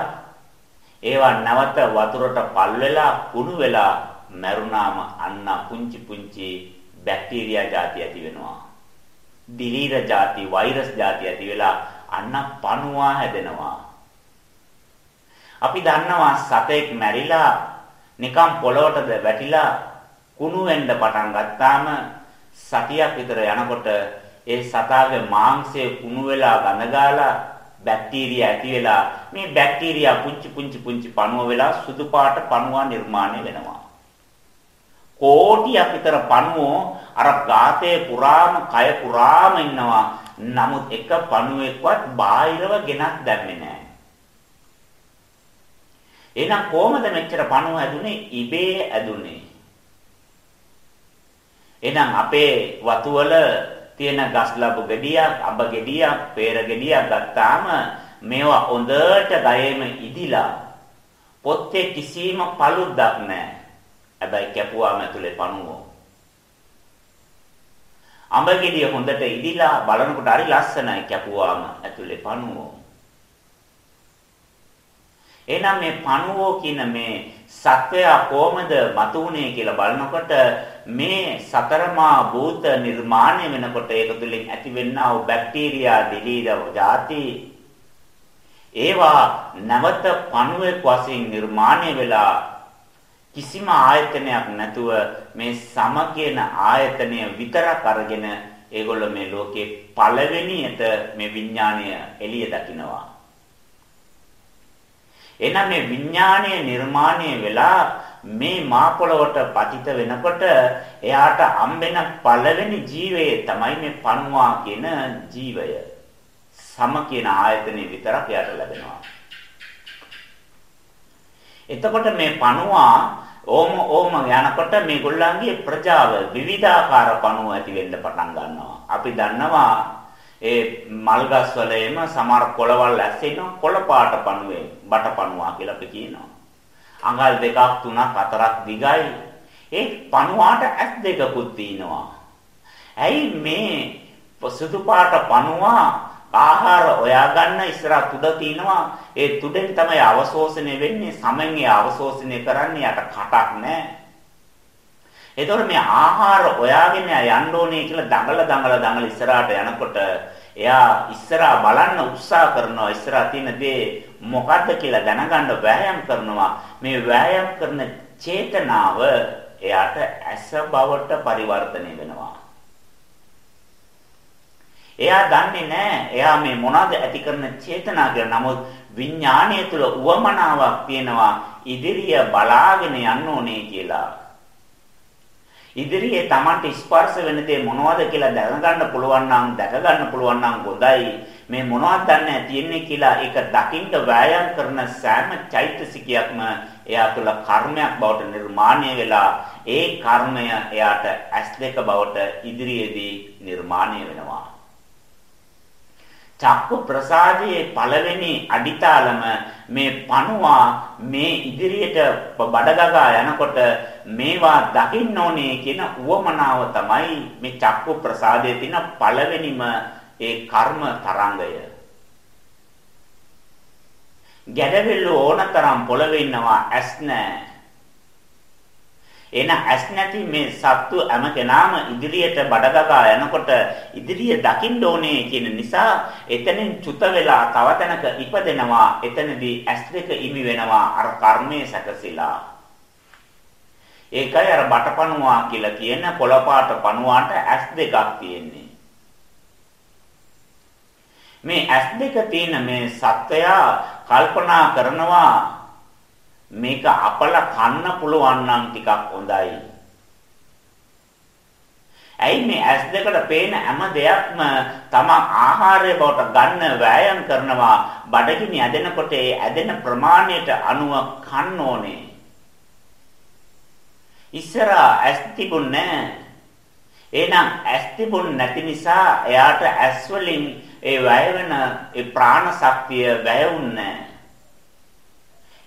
ඒවා නැවත වතුරට පල් වෙලා කුණු වෙලා මැරුණාම අන්න පුංචි පුංචි බැක්ටීරියා ಜಾති ඇති වෙනවා. දිලීර ಜಾති වෛරස් ಜಾති ඇති වෙලා අන්න පණුවා හැදෙනවා. අපි දන්නවා සතෙක් මැරිලා නිකම් පොළොවට වැටිලා කුණු වෙන්න පටන් ගත්තාම සතියක් විතර යනකොට ඒ සතාගේ මාංශය කුණු වෙලා ගඳ ගාලා බැක්ටීරියා ඇති වෙලා මේ බැක්ටීරියා පුංචි පුංචි පුංචි පණුව වෙලා සුදු පාට පණුවා නිර්මාණය වෙනවා. කෝටියක් විතර පණුවෝ අර ගාතේ පුරාම කය පුරාම ඉන්නවා. නමුත් එක පණුවෙක්වත් බාහිරව ගෙනත් දැම්මේ නැහැ. එහෙනම් කොහොමද මෙච්චර පණුව ඇදුනේ? ඉබේ ඇදුනේ. එහෙනම් අපේ වතුවල තියෙන ගස් ලැබු ගෙඩියක්, අඹ ගෙඩියක්, peer ගෙඩියක් ගත්තාම මේවා හොඳට ගයේම ඉදිලා පොත්තේ කිසිම පළුද්දක් නැහැ. හැබැයි කැපුවාම ඇතුලේ පණුවෝ. අඹ ගෙඩිය හොඳට ඉදිලා බලනකොට හරි ලස්සනයි කැපුවාම ඇතුලේ පණුවෝ. එහෙනම් මේ පණුවෝ කියන මේ සත්වයා කොහොමද මතුනේ කියලා බලනකොට මේ සතරමා භූත නිර්මාණය වෙනකොට ඒක තුළින් ඇතිවෙනා වූ බැක්ටීරියා දිලීර ಜಾති ඒවා නැවත පණුවෙක් වශයෙන් නිර්මාණය වෙලා කිසිම ආයතනයක් නැතුව මේ සම කියන ආයතනය විතරක් අරගෙන ඒගොල්ලෝ මේ ලෝකේ පළවෙනියට මේ විඥාණය එළිය දකිනවා. එහෙනම් මේ විඥාණය නිර්මාණය වෙලා මේ මාපොළවට පතිත වෙනකොට එයාට හම්බෙන පළවෙනි ජීවය තමයි මේ පණුවා කියන ජීවය. සම කියන ආයතනෙ විතරක් එයාට ලැබෙනවා. එතකොට මේ පණුවා ඕම ඕම යනකොට මේගොල්ලන්ගේ ප්‍රජාව විවිධාකාර පණුව ඇති වෙන්න පටන් ගන්නවා. අපි දන්නවා ඒ මල් ගස් වල එම සමහර කොළවල් ඇස්සෙන කොළ පාට පණුවේ බට පණුවා කියලා අපි කියනවා. අඟල් දෙකක් තුනක් හතරක් දිගයි. ඒ පණුවාට ඇස් දෙකකුත් තියෙනවා. ඇයි මේ සුදු පාට පණුවා ආහාර හොයා ගන්න ඉස්සරහ තුඩ තිනවා. ඒ තුඩෙන් තමයි අවශෝෂණය වෙන්නේ. සමෙන් ඒ අවශෝෂණය කරන්නේ යට කටක් නැහැ. එතකොට මේ ආහාර හොයාගෙන යන්න ඕනේ කියලා දඟල දඟල දඟල ඉස්සරහට යනකොට එයා ඉස්සරහා බලන්න උත්සාහ කරනවා ඉස්සරහා තියෙන දේ මොකද්ද කියලා දැනගන්න වෑයම් කරනවා. මේ වෑයම් කරන චේතනාව එයාට ඇස බවට පරිවර්තනය වෙනවා. එයා දන්නේ නැහැ එයා මේ මොනවද ඇති කරන චේතනා කියලා. නමුත් විඥාණය තුළ උවමනාවක් තියෙනවා. ඉදිරිය බලාගෙන යන්න ඕනේ කියලා. ඉදිරියේ Tamanට ස්පර්ශ වෙන දේ මොනවද කියලා දැනගන්න පුළුවන් නම් දැක ගන්න පුළුවන් නම් හොඳයි. මේ මොනවද දන්නේ තියෙන්නේ කියලා ඒක දකින්න වෑයම් කරන සෑම චෛතසිකයක්ම එයා තුළ කර්මයක් බවට නිර්මාණය වෙලා ඒ කර්මය එයාට ඇස් දෙක බවට ඉදිරියේදී නිර්මාණය වෙනවා. චක්කු ප්‍රසාදයේ පළවෙනි අඩිතාලම මේ පණුවා මේ ඉදිරියට බඩගගා යනකොට මේවා දකින්න ඕනේ කියන උවමනාව තමයි මේ චක්කු ප්‍රසාදයේ තියෙන පළවෙනිම ඒ කර්ම තරංගය. ගැඩවිල්ල ඕනතරම් පොළවේ ඉන්නවා ඇස් නැහැ. එන ඇස් නැති මේ සත්තු හැම කෙනාම ඉදිරියට බඩගගා යනකොට ඉදිරිය දකින්න ඕනේ කියන නිසා එතනින් චුත වෙලා තව තැනක ඉපදෙනවා. එතනදී ඇස් දෙක ඉමි වෙනවා. අර කර්මයේ සැකසিলা ඒකයි අර බටපණුවා කියලා කියන කොළපාට පණුවාට ඇස් දෙකක් තියෙන්නේ. මේ ඇස් දෙක තියෙන මේ සත්වයා කල්පනා කරනවා මේක අපල කන්න පුළුවන් නම් ටිකක් හොඳයි. ඇයි මේ ඇස් දෙකට පේන හැම දෙයක්ම තම ආහාරය බවට ගන්න වෑයම් කරනවා බඩගිනි ඇදෙනකොට ඒ ඇදෙන ප්‍රමාණයට අනුව කන්න ඕනේ. ඉස්සර ඇස් තිබුණේ එහෙනම් ඇස් තිබුණ නැති නිසා එයාට ඇස් වලින් ඒ වැය වෙන ඒ ප්‍රාණ ශක්තිය වැයුන්නේ නැහැ.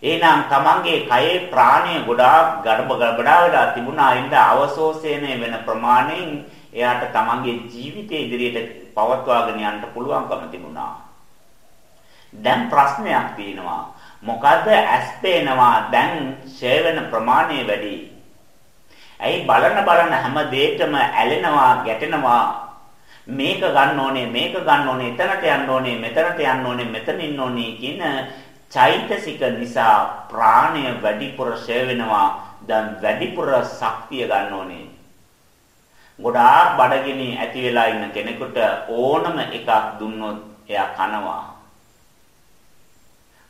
එහෙනම් තමන්ගේ කයේ ප්‍රාණය ගොඩාක් ගඩබ ගබඩා වෙලා තිබුණා ඉඳ අවශෝෂණය වෙන ප්‍රමාණයෙන් එයාට තමන්ගේ ජීවිතය ඉදිරියට පවත්වාගෙන යන්න පුළුවන්කම තිබුණා. දැන් ප්‍රශ්නයක් තියෙනවා. මොකද ඇස් පේනවා දැන් ඡය වෙන ප්‍රමාණය වැඩි. ඇයි බලන බලන හැම දෙයකම ඇලෙනවා ගැටෙනවා මේක ගන්න ඕනේ මේක ගන්න ඕනේ එතනට යන්න ඕනේ මෙතනට යන්න ඕනේ මෙතන ඉන්න ඕනේ කියන චෛතසික නිසා ප්‍රාණය වැඩිපුර ෂේ වෙනවා දැන් වැඩිපුර ශක්තිය ගන්න ඕනේ. ගොඩාක් බඩගිනි ඇති වෙලා ඉන්න කෙනෙකුට ඕනම එකක් දුන්නොත් එයා කනවා.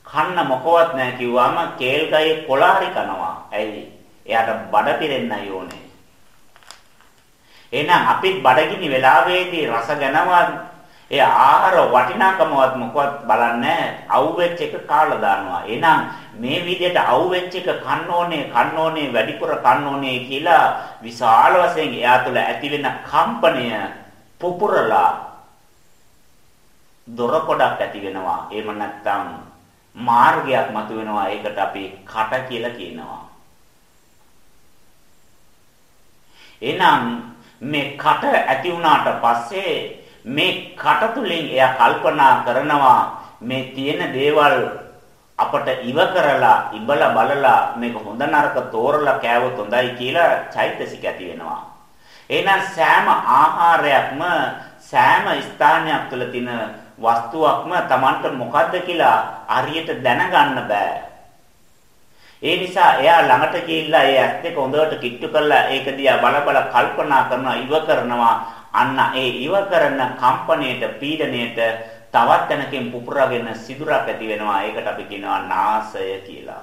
කන්න මොකවත් නැහැ කිව්වම කේල් ගහේ කොළ හරි කනවා. ඇයි? එයාට බඩ පිරෙන්නයි ඕනේ. එහෙනම් අපිත් බඩගිනි වෙලාවේදී රස ගැනවත් ඒ ආහාර වටිනාකමවත් මොකවත් බලන්නේ අවුවෙච්ච එක කාලා දානවා. එහෙනම් මේ විදිහට අවුවෙච්ච එක කන්න ඕනේ, කන්න ඕනේ, වැඩිපුර කන්න ඕනේ කියලා විශාල වශයෙන් එයා තුළ ඇති වෙන කම්පනය පුපුරලා දොර කොටක් ඇති වෙනවා. එහෙම නැත්නම් මාර්ගයක් මතුවෙනවා. ඒකට අපි කට කියලා කියනවා. එහෙනම් මේ කට ඇති වුණාට පස්සේ මේ කට තුලින් එයා කල්පනා කරනවා මේ තියෙන දේවල් අපට ඉව කරලා ඉබලා බලලා මේක හොඳ නරක තෝරලා කෑවොත් හොඳයි කියලා චෛතසික ඇති වෙනවා. එහෙනම් සෑම ආහාරයක්ම සෑම ස්ථානයක් තුළ තියෙන වස්තුවක්ම Tamanට මොකද්ද කියලා හරියට දැනගන්න බෑ. ඒ නිසා එයා ළඟට ගිහිල්ලා ඒ ඇස් දෙක හොඳට කිට්ටු කරලා ඒක දිහා බල බල කල්පනා කරනවා ඉව කරනවා අන්න ඒ ඉව කරන කම්පණයට පීඩණයට තවත් තැනකින් පුපුරගෙන සිදුරක් ඇති වෙනවා. ඒකට අපි කියනවා නාසය කියලා.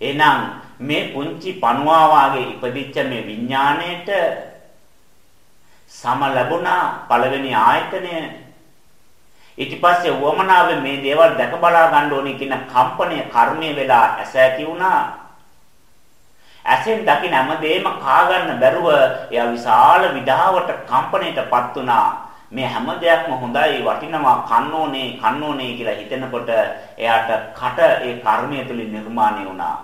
එහෙනම් මේ පුංචි පණුවා වාගේ ඉපදිච්ච මේ විඥාණයට සම ලැබුණා පළවෙනි ආයතනය. ඊට පස්සේ වමනාවේ මේ දේවල් දැක බලා ගන්න ඕනේ කියන කම්පණය කර්මය වෙලා ඇස ඇති වුණා. ඇසෙන් දකින හැමදේම කා ගන්න බැරුව එයා විශාල විඩාවට කම්පණයටපත් වුණා. මේ හැම දෙයක්ම හොඳයි වටිනවා කන්නෝනේ කන්නෝනේ කියලා හිතනකොට එයාට කට ඒ කර්මය තුලින් නිර්මාණය වුණා.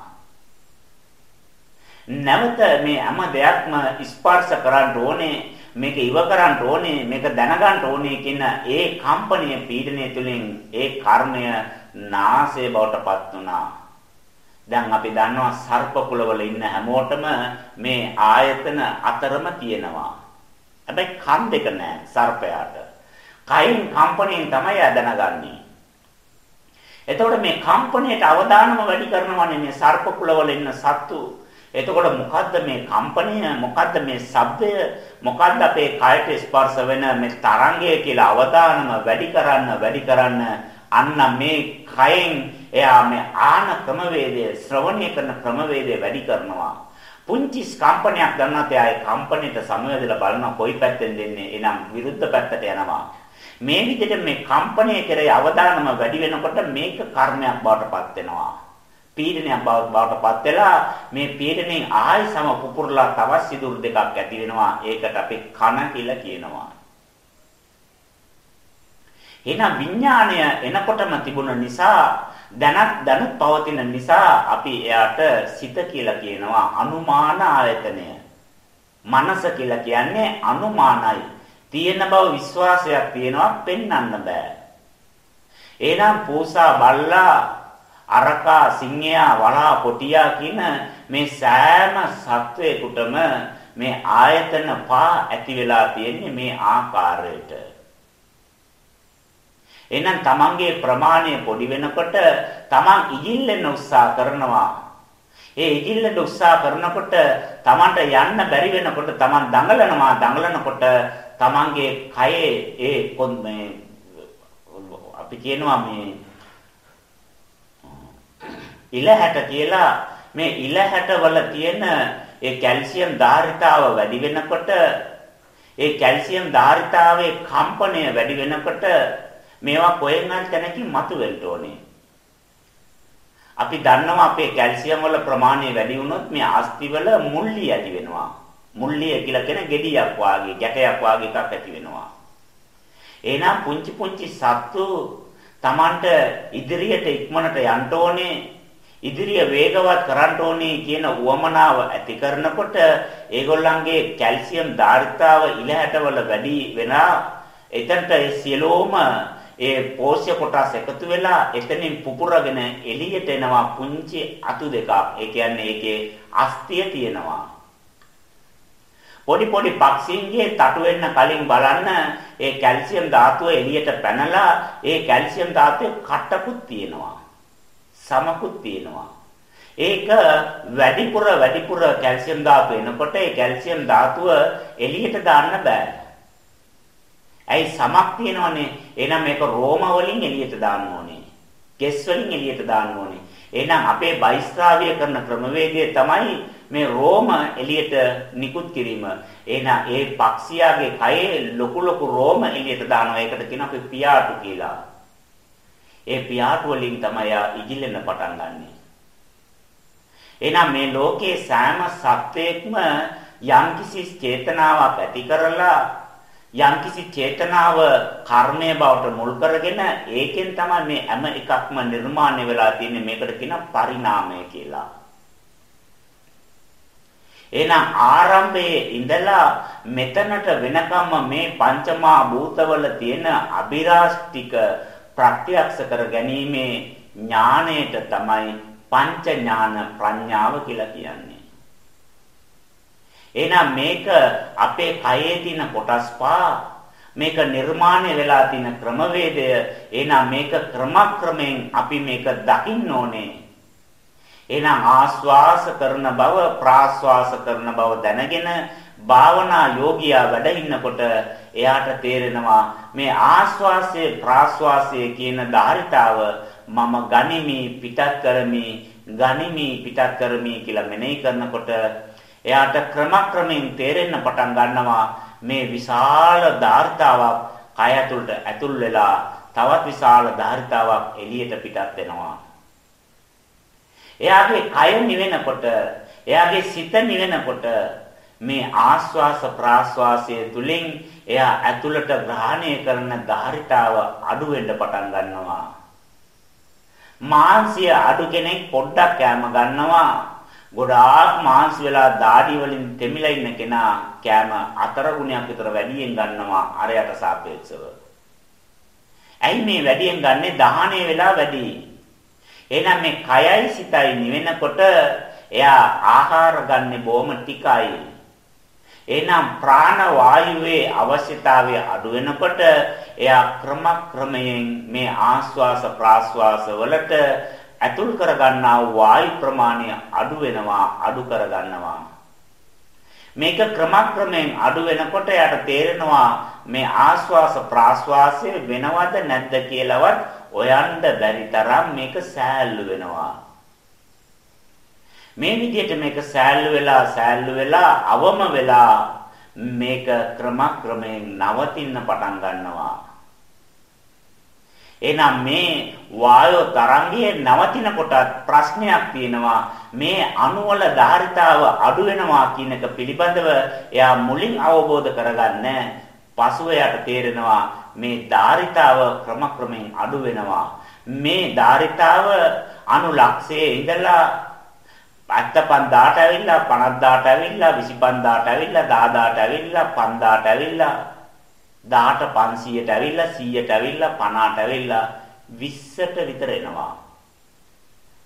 නැවත මේ හැම දෙයක්ම ස්පර්ශ කරන්න ඕනේ මේක ඉව කරන්න ඕනේ මේක දැනගන්න ඕනේ කියන ඒ කම්පනීය පීඩනය තුළින් ඒ කර්මය නාසය බවටපත් වුණා. දැන් අපි දන්නවා සර්ප කුලවල ඉන්න හැමෝටම මේ ආයතන අතරම තියෙනවා. හැබැයි කන් දෙක නැහැ සර්පයාට. කයින් කම්පණයෙන් තමයි දැනගන්නේ. එතකොට මේ කම්පණයට අවධානම වැඩි කරනවානේ මේ සර්ප කුලවල ඉන්න සත්තු එතකොට මොකද්ද මේ කම්පනය මොකද්ද මේ ශබ්දය මොකද්ද අපේ කයට ස්පර්ශ වෙන මේ තරංගය කියලා අවධානම වැඩි කරන්න වැඩි කරන්න අන්න මේ කයෙන් එයා මේ ආන ක්‍රමවේදය ශ්‍රවණය කරන ක්‍රමවේදය වැඩි කරනවා පුංචි කම්පනයක් ගන්නත් එයා ඒ කම්පනයට සමවැදලා බලන කොයි පැත්තෙන් දෙන්නේ එනම් විරුද්ධ පැත්තට යනවා මේ විදිහට මේ කම්පනය කරේ අවධානම වැඩි වෙනකොට මේක කර්මයක් බවට පත් වෙනවා පීඩනයක් බවට පත් වෙලා මේ පීඩණයෙන් ආයි සම පුපුරලා තවත් සිදුරු දෙකක් ඇති වෙනවා. ඒකට අපි කන කියලා කියනවා. එහෙනම් විඥාණය එනකොටම තිබුණ නිසා දැනත් දැනුත් පවතින නිසා අපි එයාට සිත කියලා කියනවා අනුමාන ආයතනය. මනස කියලා කියන්නේ අනුමානයි. තියෙන බව විශ්වාසයක් තියෙනවා පෙන්වන්න බෑ. එහෙනම් පූසා බල්ලා අරකා සිංහයා වලා කොටියා කියන මේ සෑම සත්වයකටම මේ ආයතන පහ ඇති වෙලා තියෙන්නේ මේ ආකාරයට. එහෙනම් තමන්ගේ ප්‍රමාණය පොඩි වෙනකොට තමන් ඉගිල්ලෙන්න උත්සාහ කරනවා. ඒ ඉගිල්ලෙන්න උත්සාහ කරනකොට තමන්ට යන්න බැරි වෙනකොට තමන් දඟලනවා දඟලනකොට තමන්ගේ කයේ ඒ මේ අපි කියනවා මේ ඉලහැට කියලා මේ ඉලහැට වල තියෙන ඒ කැල්සියම් ධාරිතාව වැඩි වෙනකොට ඒ කැල්සියම් ධාරිතාවයේ කම්පනය වැඩි වෙනකොට මේවා කොහෙන් හරි තැනකින් මතුවෙන්න ඕනේ. අපි දන්නවා අපේ කැල්සියම් වල ප්‍රමාණය වැඩි වුණොත් මේ අස්තිවල මුල්ලි ඇති වෙනවා. මුල්ලිය කියලා කියන gediyak වාගේ, ගැටයක් වාගේ එකක් ඇති වෙනවා. එහෙනම් පුංචි පුංචි සත්තු Tamanට ඉදිරියට ඉක්මනට යන්න ඕනේ ඉදිරිය වේගවත් කරන්න ඕනේ කියන උවමනාව ඇති කරනකොට ඒගොල්ලන්ගේ කැල්සියම් ධාරිතාව ඉලහැටවල වැඩි වෙනා එතනට ඒ සියලෝම ඒ පෝෂ්‍ය කොටස් එකතු වෙලා එතනින් පුපුරගෙන එළියට එනවා පුංචි අතු දෙකක්. ඒ කියන්නේ ඒකේ අස්තිය තියෙනවා. පොඩි පොඩි පක්ෂීන්ගේ තටු වෙන්න කලින් බලන්න ඒ කැල්සියම් ධාතුව එළියට පැනලා ඒ කැල්සියම් ධාතුවේ කටකුත් තියෙනවා. සමකුත් තියෙනවා. ඒක වැඩිපුර වැඩිපුර කැල්සියම් ධාතුව එනකොට ඒ කැල්සියම් ධාතුව එළියට දාන්න බෑ. ඇයි සමක් තියෙනවනේ. එහෙනම් මේක රෝම වලින් එළියට දාන්න ඕනේ. කෙස් වලින් එළියට දාන්න ඕනේ. එහෙනම් අපේ බයිස්ත්‍රාවය කරන ක්‍රමවේදය තමයි මේ රෝම එළියට නිකුත් කිරීම. එහෙනම් ඒ පක්ෂියාගේ කයේ ලොකු ලොකු රෝම එළියට දානවා. ඒකට කියන අපි පියාටු කියලා. ඒ පියාටු වලින් තමයි ඉගිලෙන්න පටන් ගන්නෙ. එහෙනම් මේ ලෝකේ සෑම සත්වයක්ම යම්කිසි චේතනාවක් ඇති කරලා යම්කිසි චේතනාව කර්මය බවට මුල් කරගෙන ඒකෙන් තමයි මේ හැම එකක්ම නිර්මාණය වෙලා තියෙන්නේ මේකට කියන පරිණාමය කියලා. එහෙනම් ආරම්භයේ ඉඳලා මෙතනට වෙනකම්ම මේ පංචමා භූතවල තියෙන අභිරාෂ්ටික ප්‍රත්‍යක්ෂ කර ගැනීමේ ඥාණයට තමයි පංච ඥාන ප්‍රඥාව කියලා කියන්නේ. එහෙනම් මේක අපේ කයේ තියෙන කොටස් පහ මේක නිර්මාණය වෙලා තියෙන ක්‍රමවේදය. එහෙනම් මේක ක්‍රමක්‍රමයෙන් අපි මේක දකින්න ඕනේ. එහෙනම් ආස්වාස කරන බව ප්‍රාස්වාස කරන බව දැනගෙන භාවනා යෝගියා වැඩ ඉන්නකොට එයාට තේරෙනවා මේ ආස්වාසයේ ප්‍රාස්වාසයේ කියන ධාරිතාව මම ගනිමි පිටත් කරමි ගනිමි පිටත් කරමි කියලා මෙනෙහි කරනකොට එයාට ක්‍රමක්‍රමයෙන් තේරෙන්න පටන් ගන්නවා මේ විශාල ධාරිතාවක් කය ඇතුළට ඇතුල් වෙලා තවත් විශාල ධාරිතාවක් එළියට පිටත් වෙනවා එයාගේ කය නිවෙනකොට එයාගේ සිත නිවෙනකොට මේ ආස්වාස ප්‍රාස්වාසයේ තුලින් එයා ඇතුළට ග්‍රහණය කරන ධාරිතාව අඩු වෙන්න පටන් ගන්නවා. මාංශය අඩු කෙනෙක් පොඩ්ඩක් කෑම ගන්නවා. ගොඩාක් මාංශ වෙලා দাঁඩි වලින් තෙමිලා ඉන්න කෙනා කෑම අතර ගුණයක් විතර වැඩියෙන් ගන්නවා අරයට සාපේක්ෂව. ඇයි මේ වැඩියෙන් ගන්නෙ දහණය වෙලා වැඩි? එහෙනම් මේ කයයි සිතයි නිවෙනකොට එයා ආහාර ගන්න බොහොම ටිකයි. එහෙනම් ප්‍රාණ වායුවේ අවශ්‍යතාවය අඩු වෙනකොට එයා ක්‍රමක්‍රමයෙන් මේ ආස්වාස ප්‍රාස්වාස වලට ඇතුල් කරගන්නා වායු ප්‍රමාණය අඩු වෙනවා අඩු කරගන්නවා. මේක ක්‍රමක්‍රමයෙන් අඩු වෙනකොට යාට තේරෙනවා මේ ආස්වාස ප්‍රාස්වාසය වෙනවද නැද්ද කියලාවත් හොයන්න බැරි තරම් මේක සෑල්ලු වෙනවා. මේ විදිහට මේක සෑල්ලු වෙලා සෑල්ලු වෙලා අවම වෙලා මේක ක්‍රමක්‍රමයෙන් නවතින්න පටන් ගන්නවා. එහෙනම් මේ වායෝ තරංගයේ නවතින කොට ප්‍රශ්නයක් තියෙනවා මේ අණුවල ධාරිතාව අඩු වෙනවා කියන එක පිළිබඳව එයා මුලින් අවබෝධ කරගන්න පසුව යට තේරෙනවා මේ ධාරිතාව ක්‍රමක්‍රමයෙන් අඩු වෙනවා. මේ ධාරිතාව අනු ලක්ෂයේ ඉඳලා 75000ට ඇවිල්ලා 50000ට ඇවිල්ලා 25000ට ඇවිල්ලා 10000ට ඇවිල්ලා 5000ට ඇවිල්ලා 10ට 500ට ඇවිල්ලා 100ට ඇවිල්ලා 50ට ඇවිල්ලා 20ට විතර එනවා.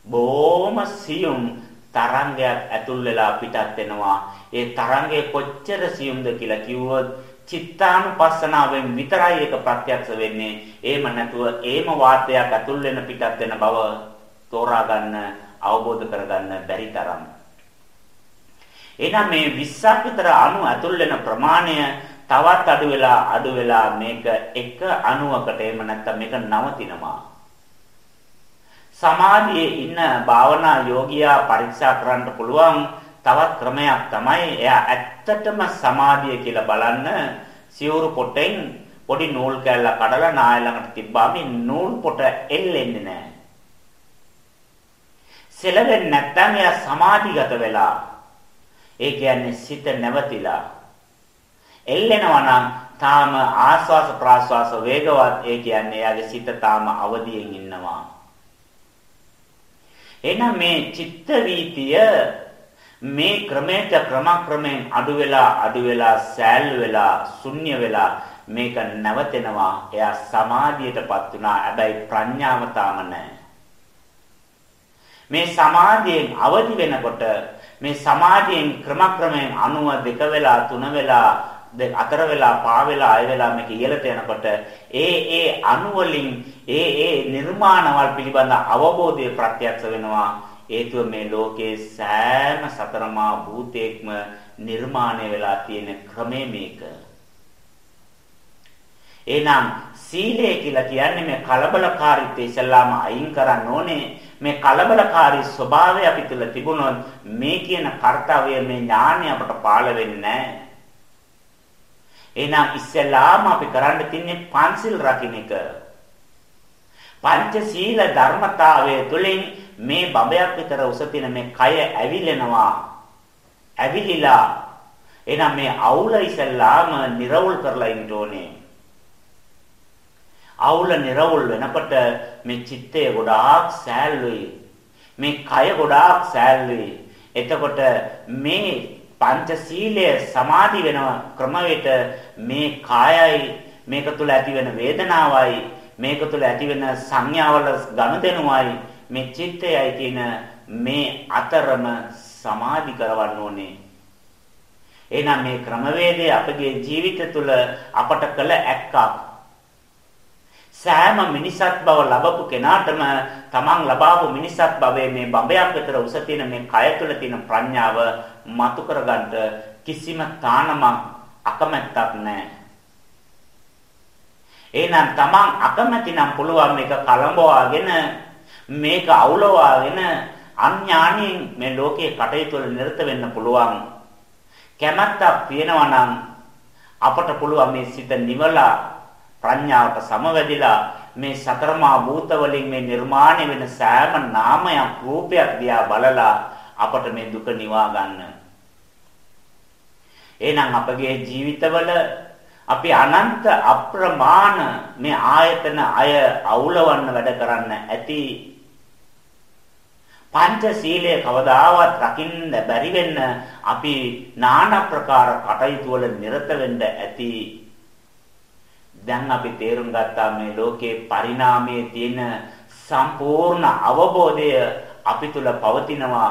බොහොම සියුම් තරංගයක් ඇතුල් වෙලා පිටත් වෙනවා. ඒ තරංගය කොච්චර සියුම්ද කියලා කිව්වොත් චිත්තානුපස්සනාවෙන් විතරයි ඒක ප්‍රත්‍යක්ෂ වෙන්නේ. එහෙම නැතුව ඒම වාතයක් අතුල් වෙන පිටත් වෙන බව තෝරා ගන්න අවබෝධ කරගන්න බැරි තරම්. එහෙනම් මේ 20ක් විතර අණු අතුල් වෙන ප්‍රමාණය තවත් අඩු වෙලා අඩු වෙලා මේක එක අණුවකට එහෙම නැත්නම් මේක නවතිනවා. සමාධියේ ඉන්න භාවනා යෝගියා පරීක්ෂා කරන්න පුළුවන් තවත් ක්‍රමයක් තමයි එයා ඇත්තටම සමාධිය කියලා බලන්න සිවුරු පොටෙන් පොඩි නූල් කෑල්ල කඩලා නාය ළඟට තිබ්බාම නූල් පොට එල්ලෙන්නේ නැහැ. සෙලවෙන්නේ නැත්නම් එයා සමාධිගත වෙලා ඒ කියන්නේ සිත නැවතිලා එල්ලෙනවා නම් තාම ආස්වාස ප්‍රාස්වාස වේගවත් ඒ කියන්නේ එයාගේ සිත තාම අවදියෙන් ඉන්නවා. එහෙනම් මේ චිත්ත වීතිය මේ ක්‍රමයට ක්‍රමක්‍රමයෙන් අඩු වෙලා අඩු වෙලා සෑල් වෙලා ශුන්‍ය වෙලා මේක නැවතෙනවා. එයා සමාධියටපත් වුණා. හැබැයි ප්‍රඥාව තාම නැහැ. මේ සමාධියෙන් අවදි වෙනකොට මේ සමාධියෙන් ක්‍රමක්‍රමයෙන් අණුව දෙක වෙලා තුන වෙලා හතර වෙලා පහ වෙලා අය වෙලා මේක ඉහළට යනකොට ඒ ඒ අණු වලින් ඒ ඒ නිර්මාණවල පිළිබඳ අවබෝධය ප්‍රත්‍යක්ෂ වෙනවා හේතුව මේ ලෝකේ සෑම සතරමා භූතයක්ම නිර්මාණය වෙලා තියෙන ක්‍රමය මේක. එහෙනම් සීලය කියලා කියන්නේ මේ කලබලකාරීත්වය ඉස්සල්ලාම අයින් කරන්න ඕනේ. මේ කලබලකාරී ස්වභාවය අපි තුල තිබුණොත් මේ කියන කාර්යය මේ ඥානය අපට පාළ වෙන්නේ නැහැ. එහෙනම් ඉස්සෙල්ලාම අපි කරන්න තින්නේ පන්සිල් රකින්න එක. පංචශීල ධර්මතාවය තුළින් මේ බඹයක් විතර උස තියෙන මේ කය ඇවිලෙනවා. ඇවිලිලා එහෙනම් මේ අවුල ඉස්සෙල්ලාම නිර්වුල් කරලා ඉන්න ඕනේ. අවුල නිර්වුල් වෙනකොට මේ චිත්තය ගොඩාක් සෑල්ලුයි. මේ කය ගොඩාක් සෑල්ලුයි. එතකොට මේ පංචශීලය සමාධි වෙන ක්‍රමයට මේ කායයි මේක තුල ඇති වෙන වේදනාවයි මේක තුල ඇති වෙන සංඥාවල ගනුදෙනුවයි මේ චිත්තයයි කියන මේ අතරම සමාධි කරවන්න ඕනේ. එහෙනම් මේ ක්‍රමවේදය අපගේ ජීවිත තුළ අපට කළ ඇක්කක්. සෑම මිනිසත් බව ලැබපු කෙනාටම තමන් ලබාවු මිනිසත් භවයේ මේ බඹයක් විතර උස තියෙන මේ කය තුළ තියෙන ප්‍රඥාව මතු කරගන්න කිසිම තානමක් අකමැත්තක් නැහැ. එහෙනම් තමන් අකමැති නම් පුළුවන් මේක කලඹවාගෙන මේක අවුලවාගෙන අඥාණයෙන් මේ ලෝකයේ කටයුතු වල නිරත වෙන්න පුළුවන්. කැමැත්තක් තියෙනවා නම් අපට පුළුවන් මේ සිත නිවලා ප්‍රඥාවට සමවැදිලා මේ සතරමා භූත වලින් මේ නිර්මාණය වෙන සෑම නාමයක් රූපයක් දිහා බලලා අපට මේ දුක නිවා ගන්න. එහෙනම් අපගේ ජීවිතවල අපි අනන්ත අප්‍රමාණ මේ ආයතන අය අවුලවන්න වැඩ කරන්න ඇති පංචශීලය කවදාවත් රකින්න බැරි වෙන්න අපි নানা ප්‍රකාර කටයුතු වල නිරත වෙන්න ඇති. දැන් අපි තේරුම් ගත්තා මේ ලෝකේ පරිණාමයේ තියෙන සම්පූර්ණ අවබෝධය අපි තුල පවතිනවා.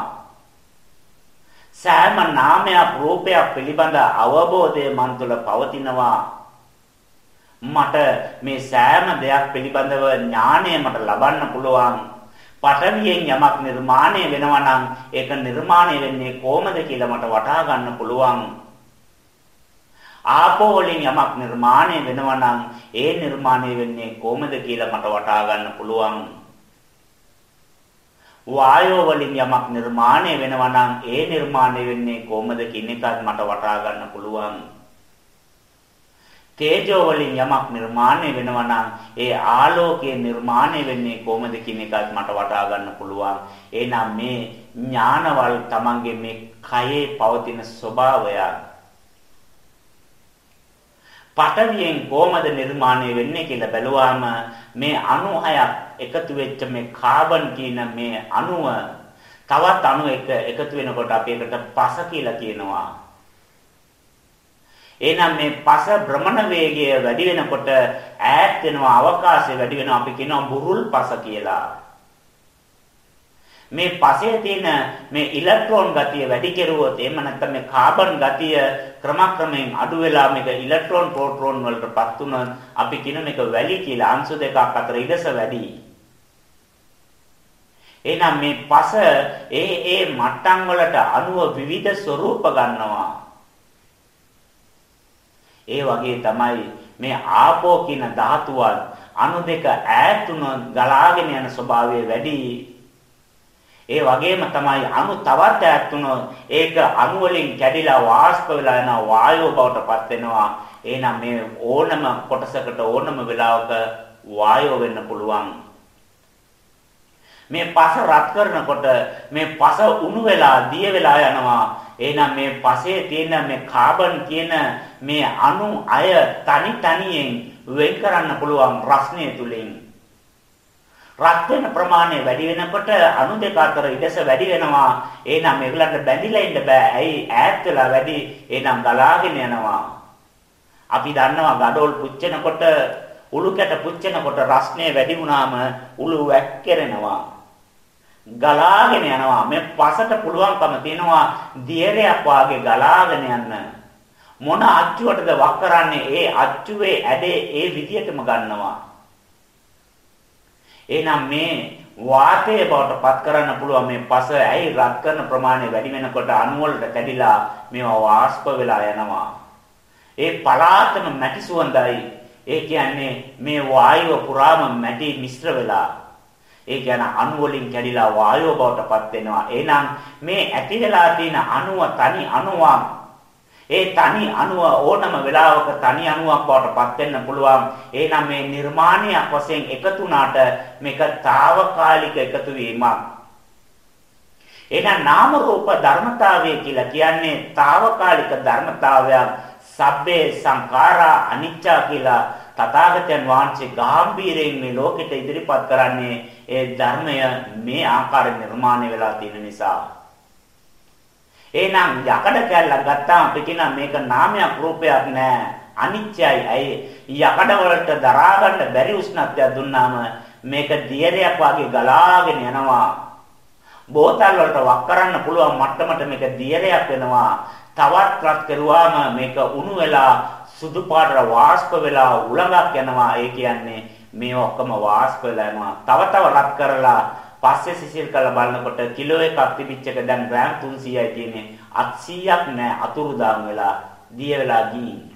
සෑම නාමයක් රූපයක් පිළිබඳ අවබෝධය මන් තුල පවතිනවා. මට මේ සෑම දෙයක් පිළිබඳව ඥාණය මට ලබන්න පුළුවන්. පඨවියෙන් යමක් නිර්මාණය වෙනවා නම් ඒක නිර්මාණය වෙන්නේ කොහොමද කියලා මට වටහා ගන්න පුළුවන්. ආපෝ වලින් යමක් නිර්මාණය වෙනවා නම් ඒ නිර්මාණය වෙන්නේ කොහොමද කියලා මට වටහා ගන්න පුළුවන්. වායෝ වලින් යමක් නිර්මාණය වෙනවා නම් ඒ නිර්මාණය වෙන්නේ කොහොමද කියන එකත් මට වටහා ගන්න පුළුවන්. තේජෝ වලින් යමක් නිර්මාණය වෙනවා නම් ඒ ආලෝකයේ නිර්මාණය වෙන්නේ කොහොමද කියන එකත් මට වටහා ගන්න පුළුවන්. එහෙනම් මේ ඥානවල් Tamange මේ කයේ පවතින ස්වභාවයන් පඨවියෙන් කොහමද නිර්මාණය වෙන්නේ කියලා බැලුවාම මේ අණු හයක් එකතු වෙච්ච මේ කාබන් කියන මේ අණුව තවත් අණු එක එකතු වෙනකොට අපි ඒකට පස කියලා කියනවා. එහෙනම් මේ පස භ්‍රමණ වේගය වැඩි වෙනකොට ඈත් වෙනවා අවකාශය වැඩි වෙනවා අපි කියනවා බුරුල් පස කියලා. මේ පසේ තියෙන මේ ඉලෙක්ට්‍රෝන ගතිය වැඩි කෙරුවොත් එහෙම නැත්නම් මේ කාබන් ගතිය ක්‍රමක්‍රමයෙන් අඩු වෙලා මේක ඉලෙක්ට්‍රෝන ප්‍රෝටෝන වලටපත් වුණොත් අපි කියන මේක වැලි කියලා අංශු දෙකක් අතර ඉඩස වැඩි. එහෙනම් මේ පස ඒ ඒ මට්ටම් වලට අනුව විවිධ ස්වરૂප ගන්නවා. ඒ වගේ තමයි මේ ආපෝ කියන ධාතුවත් අණු දෙක ඈත් වුණොත් ගලාගෙන යන ස්වභාවය වැඩි ඒ වගේම තමයි අණු තවත් ඈත් වුණොත් ඒක අණු වලින් කැඩිලා වාෂ්ප වෙලා යන වායුව බවට පත් වෙනවා. එහෙනම් මේ ඕනම කොටසකට ඕනම වෙලාවක වායුව වෙන්න පුළුවන්. මේ පස රත් කරනකොට මේ පස උණු වෙලා දිය වෙලා යනවා. එහෙනම් මේ පසේ තියෙන මේ කාබන් කියන මේ අණු අය තනි තනියෙන් වෙන් කරන්න පුළුවන් රස්නේ තුලින්. රත් වෙන ප්‍රමාණය වැඩි වෙනකොට අණු දෙක අතර ඉඩස වැඩි වෙනවා. එහෙනම් මේගොල්ලන්ට බැඳිලා ඉන්න බෑ. ඇයි ඈත් වෙලා වැඩි. එහෙනම් ගලාගෙන යනවා. අපි දන්නවා gadol පුච්චනකොට උළු කැට පුච්චනකොට රස්නේ වැඩි වුණාම උළු වැක්කිරෙනවා. ගලාගෙන යනවා. මේ පසට පුළුවන්කම තියෙනවා දියරයක් වාගේ ගලාගෙන යන්න. මොන අච්චුවටද වක් කරන්නේ? ඒ අච්චුවේ ඇඩේ ඒ විදියටම ගන්නවා. එහෙනම් මේ වාතය බවට පත් කරන්න පුළුවන් මේ පස ඇයි රත් කරන ප්‍රමාණය වැඩි වෙනකොට අණු වලට කැඩිලා මේවා වාෂ්ප වෙලා යනවා. ඒ පලාතම මැටි සුවඳයි. ඒ කියන්නේ මේ වායුව පුරාම මැටි මිශ්‍ර වෙලා. ඒ කියන්නේ අණු වලින් කැඩිලා වායුව බවට පත් වෙනවා. එහෙනම් මේ ඇති වෙලා තියෙන අණුව තනි අණුවක් ඒ තනි අණුව ඕනම වෙලාවක තනි අණුවක් බවට පත් වෙන්න පුළුවන්. එහෙනම් මේ නිර්මාණයක් වශයෙන් එකතු වුණාට මේක తాවකාලික එකතු වීමක්. එහෙනම් නාම රූප ධර්මතාවය කියලා කියන්නේ తాවකාලික ධර්මතාවයක්. සබ්බේ සංඛාරා අනිච්චා කියලා තථාගතයන් වහන්සේ ගැඹීරයෙන් මේ ලෝකෙට ඉදිරිපත් කරන්නේ ඒ ධර්මය මේ ආකාර නිර්මාණය වෙලා තියෙන නිසා. එහෙනම් යකඩ කැල්ලක් ගත්තාම අපි කියනවා මේක නාමයක් රූපයක් නෑ අනිත්‍යයි. ඇයි යකඩ වලට දරා ගන්න බැරි උෂ්ණත්වයක් දුන්නාම මේක දියරයක් වගේ ගලාගෙන යනවා. බෝතල් වලට වක් කරන්න පුළුවන් මට්ටමට මේක දියරයක් වෙනවා. තවත් රත් කරුවාම මේක උණු වෙලා සුදු පාට වාෂ්ප වෙලා උලඟක් යනවා. ඒ කියන්නේ මේ ඔක්කොම වාෂ්ප වෙලා යනවා. තව තව රත් කරලා පස්සේ සිසිල් කරලා බලනකොට කිලෝ එකක් තිබිච්ච එක දැන් ග්‍රෑම් 300යි තියෙන්නේ 800ක් නෑ අතුරුදාම් වෙලා දිය වෙලා ගිහින්.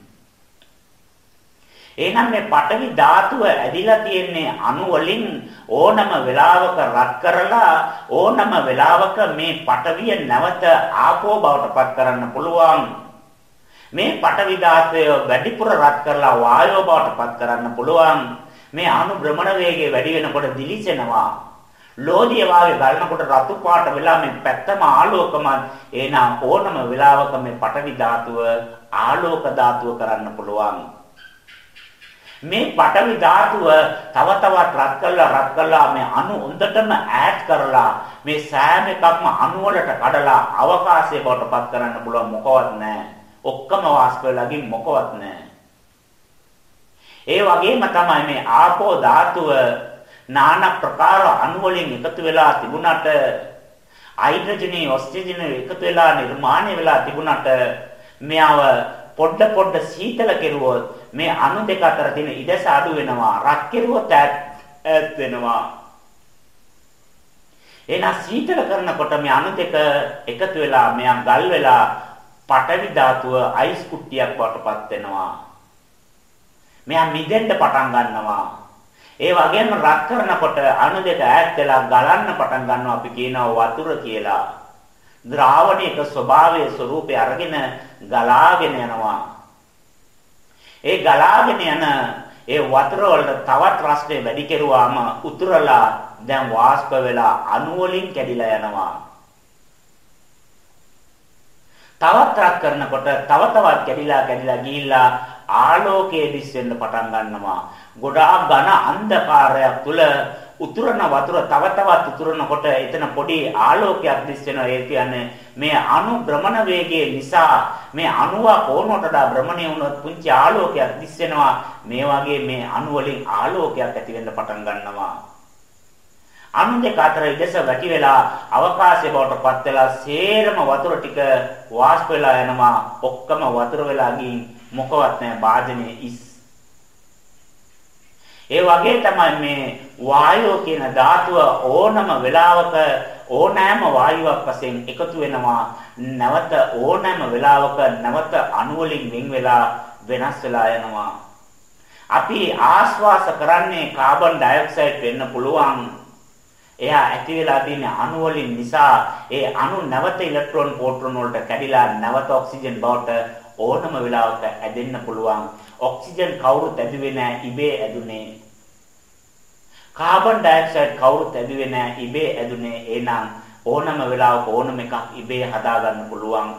එහෙනම් මේ පඨවි ධාතුව ඇදිලා තියෙන්නේ අණු වලින් ඕනම වෙලාවක රත් කරලා ඕනම වෙලාවක මේ පඨවිය නැවත ආපෝ බවට පත් කරන්න පුළුවන්. මේ පඨවි ධාතුව වැඩිපුර රත් කරලා වායෝ බවට පත් කරන්න පුළුවන්. මේ අණු භ්‍රමණ වේගය වැඩි වෙනකොට දිලිසෙනවා. ලෝධිය වාගේ ගලනකොට රතු පාට වෙලා මේ පැත්තම ආලෝකමත් එහෙනම් ඕනම වෙලාවක මේ පටවි ධාතුව ආලෝක ධාතුව කරන්න පුළුවන්. මේ පටවි ධාතුව තව තවත් රත් කළා රත් කළා මේ අණු හොඳටම ඈඩ් කරලා මේ සෑම එකක්ම අණු වලට කඩලා අවකාශය බවට පත් කරන්න පුළුවන් මොකවත් නැහැ. ඔක්කොම වාස්ප වෙලාගින් මොකවත් නැහැ. ඒ වගේම තමයි මේ ආපෝ ධාතුව নানা ප්‍රකාර අණු වලින් එකතු වෙලා තිබුණට හයිඩ්‍රජනේ ඔක්සිජනේ එකතු වෙලා නිර්මාණය වෙලා තිබුණට මෙයව පොඩ පොඩ සීතල කෙරුවොත් මේ අණු දෙක අතර තියෙන ඉඩස අඩු වෙනවා රත් කෙරුවොත් ඈත් වෙනවා. එහෙනම් සීතල කරනකොට මේ අණු දෙක එකතු වෙලා මෙයන් ගල් වෙලා පටවි ධාතුව අයිස් කුට්ටියක් වටපත් වෙනවා. මෙයා මිදෙන්න පටන් ගන්නවා ඒ වගේම රත් කරනකොට අණු දෙක ඈත් වෙලා ගලන්න පටන් ගන්නවා අපි කියනවා වතුර කියලා. ද්‍රාවණයක ස්වභාවයේ ස්වરૂපය අරගෙන ගලාගෙන යනවා. ඒ ගලාගෙන යන ඒ වතුර වලට තවත් රසය වැඩි කෙරුවාම උතුරලා දැන් වාෂ්ප වෙලා අණු වලින් කැඩිලා යනවා. තවත් රත් කරනකොට තව තවත් කැඩිලා කැඩිලා ගිහිල්ලා ආලෝකයේ දිස් වෙන්න පටන් ගන්නවා. ගොඩාක් ඝන අන්ධකාරයක් තුල උතුරන වතුර තව තවත් උතුරනකොට එතන පොඩි ආලෝකයක් දිස් වෙනවා. ඒ කියන්නේ මේ අණු භ්‍රමණ වේගයේ නිසා මේ අණුව කොනොටද භ්‍රමණය වුණොත් පුංචි ආලෝකයක් දිස් වෙනවා. මේ වගේ මේ අණු වලින් ආලෝකයක් ඇති වෙන්න පටන් ගන්නවා. අණු දෙක අතර ඉඩස වැටි වෙලා අවකාශය බවට පත් වෙලා සේරම වතුර ටික වාෂ්ප වෙලා යනවා. ඔක්කොම වතුර වෙලා ගින් මොකවත් නැහැ වාදනයේ ඉස් ඒ වගේ තමයි මේ වායෝ කියන ධාතුව ඕනම වෙලාවක ඕනෑම වායුවක් වශයෙන් එකතු වෙනවා. නැවත ඕනෑම වෙලාවක නැවත අණු වලින් වෙන් වෙලා වෙනස් වෙලා යනවා. අපි ආශ්වාස කරන්නේ කාබන් ඩයොක්සයිඩ් වෙන්න පුළුවන්. එයා ඇති වෙලා තියෙන අණු වලින් නිසා ඒ අණු නැවත ඉලෙක්ට්‍රෝන ප්‍රෝටෝන වලට කැඩිලා නැවත ඔක්සිජන් බවට ඕනම වෙලාවක ඇදෙන්න පුළුවන්. ඔක්සිජන් කවුරුත් ඇදුවේ නැහැ ඉබේ ඇදුනේ. කාබන් ඩයොක්සයිඩ් කවුරුත් ඇදුවේ නැහැ ඉබේ ඇදුනේ. එහෙනම් ඕනම වෙලාවක ඕනම එකක් ඉබේ හදාගන්න පුළුවන්.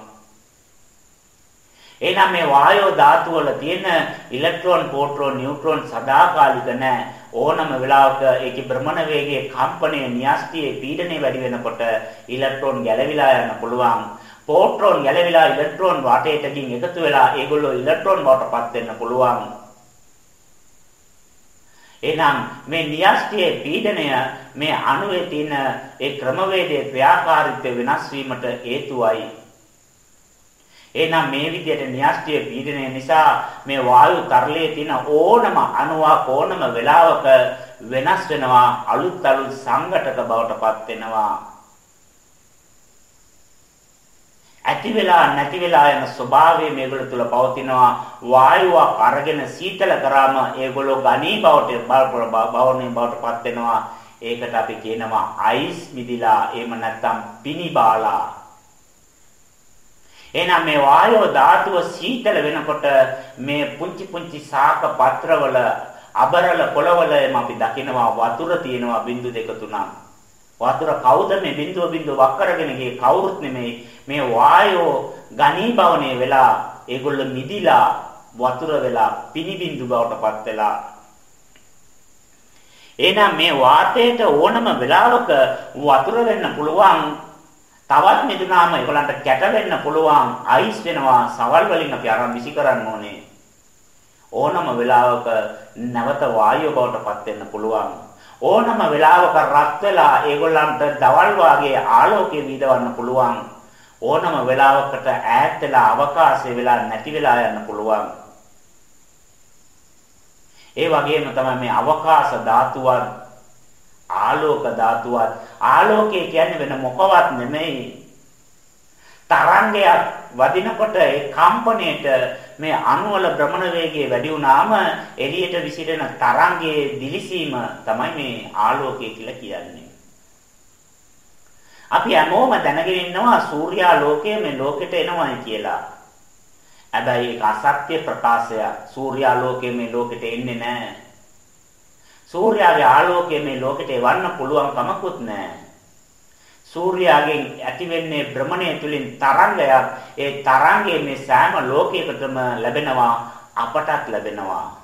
එහෙනම් මේ වායෝ ධාතු වල තියෙන ඉලෙක්ට්‍රෝන, ප්‍රෝටෝන, නියුට්‍රෝන සදාකාලික නැහැ. ඕනම වෙලාවක ඒකේ භ්‍රමණ වේගයේ කම්පනය, න්‍යෂ්ටියේ පීඩනය වැඩි වෙනකොට ඉලෙක්ට්‍රෝන ගැලවිලා යන්න පුළුවන්. පෝට්‍රෝන ගැලවිලා ඉලෙක්ට්‍රෝන වාටයට ගින් එකතු වෙලා ඒගොල්ලෝ ඉලෙක්ට්‍රෝන බවට පත් වෙන්න පුළුවන්. එහෙනම් මේ න්‍යෂ්ටියේ පීඩනය මේ අණුවේ තියෙන ඒ ක්‍රමවේදයේ ක්‍රියාකාරීත්වය වෙනස් වීමට හේතුවයි. එහෙනම් මේ විදිහට න්‍යෂ්ටියේ පීඩනය නිසා මේ වායු තරලයේ තියෙන ඕනම අණුවක් ඕනම වෙලාවක වෙනස් වෙනවා අලුත් අලුත් සංඝටක බවට පත් වෙනවා. ඇති වෙලා නැති වෙලා යන ස්වභාවය මේගොල්ලෝ තුල පවතිනවා. වායුවක් අරගෙන සීතල කරාම ඒගොල්ලෝ ගණී බවට බවණේ බවට පත් වෙනවා. ඒකට අපි කියනවා අයිස් මිදිලා එහෙම නැත්නම් පිනිබාලා එහෙනම් මේ වායෝ ධාතුව සීතල වෙනකොට මේ පුංචි පුංචි සාක පත්‍රවල අබරල පොළවල අපි දකිනවා වතුර තියෙනවා බින්දු දෙක තුනක්. වතුර කවුද මේ බින්දුව බින්දුව වක් කරගෙන ගියේ? කවුරුත් නෙමෙයි. මේ වායෝ ගණීභවණේ වෙලා ඒගොල්ල මිදිලා වතුර වෙලා පිනිබින්දු බවට පත් වෙලා. එහෙනම් මේ වාතයට ඕනම වෙලාවක වතුර වෙන්න පුළුවන් තවත් මිදුනාම ඒගොල්ලන්ට කැට වෙන්න පුළුවන් අයිස් වෙනවා සවල් වලින් අපි අරන් විසි කරන්න ඕනේ. ඕනම වෙලාවක නැවත වායුව බවට පත් වෙන්න පුළුවන්. ඕනම වෙලාවක රත් වෙලා ඒගොල්ලන්ට දවල් වාගේ ආලෝකය විදවන්න පුළුවන්. ඕනම වෙලාවකට ඈත් වෙලා අවකාශය වෙලා නැති වෙලා යන්න පුළුවන්. ඒ වගේම තමයි මේ අවකාශ ධාතුවත් ආලෝක ධාතුවත්. ආලෝකය කියන්නේ වෙන මොකවත් නෙමෙයි. තරංගයක් වදිනකොට ඒ කම්පණයට මේ අණුවල භ්‍රමණ වේගය වැඩි වුණාම එළියට විසිරෙන තරංගයේ දිලිසීම තමයි මේ ආලෝකය කියලා කියන්නේ. අපි හැමෝම දැනගෙන ඉන්නවා සූර්යා ලෝකය මේ ලෝකෙට එනවායි කියලා. හැබැයි ඒක අසත්‍ය ප්‍රකාශය. සූර්යා ලෝකය මේ ලෝකෙට එන්නේ නැහැ. සූර්යාගේ ආලෝකය මේ ලෝකෙට එවන්න පුළුවන් කමකුත් නැහැ. සූර්යාගෙන් ඇතිවෙන්නේ භ්‍රමණය තුලින් තරංගයක්. ඒ තරංගයේ මේ සෑම ලෝකයකටම ලැබෙනවා අපටත් ලැබෙනවා.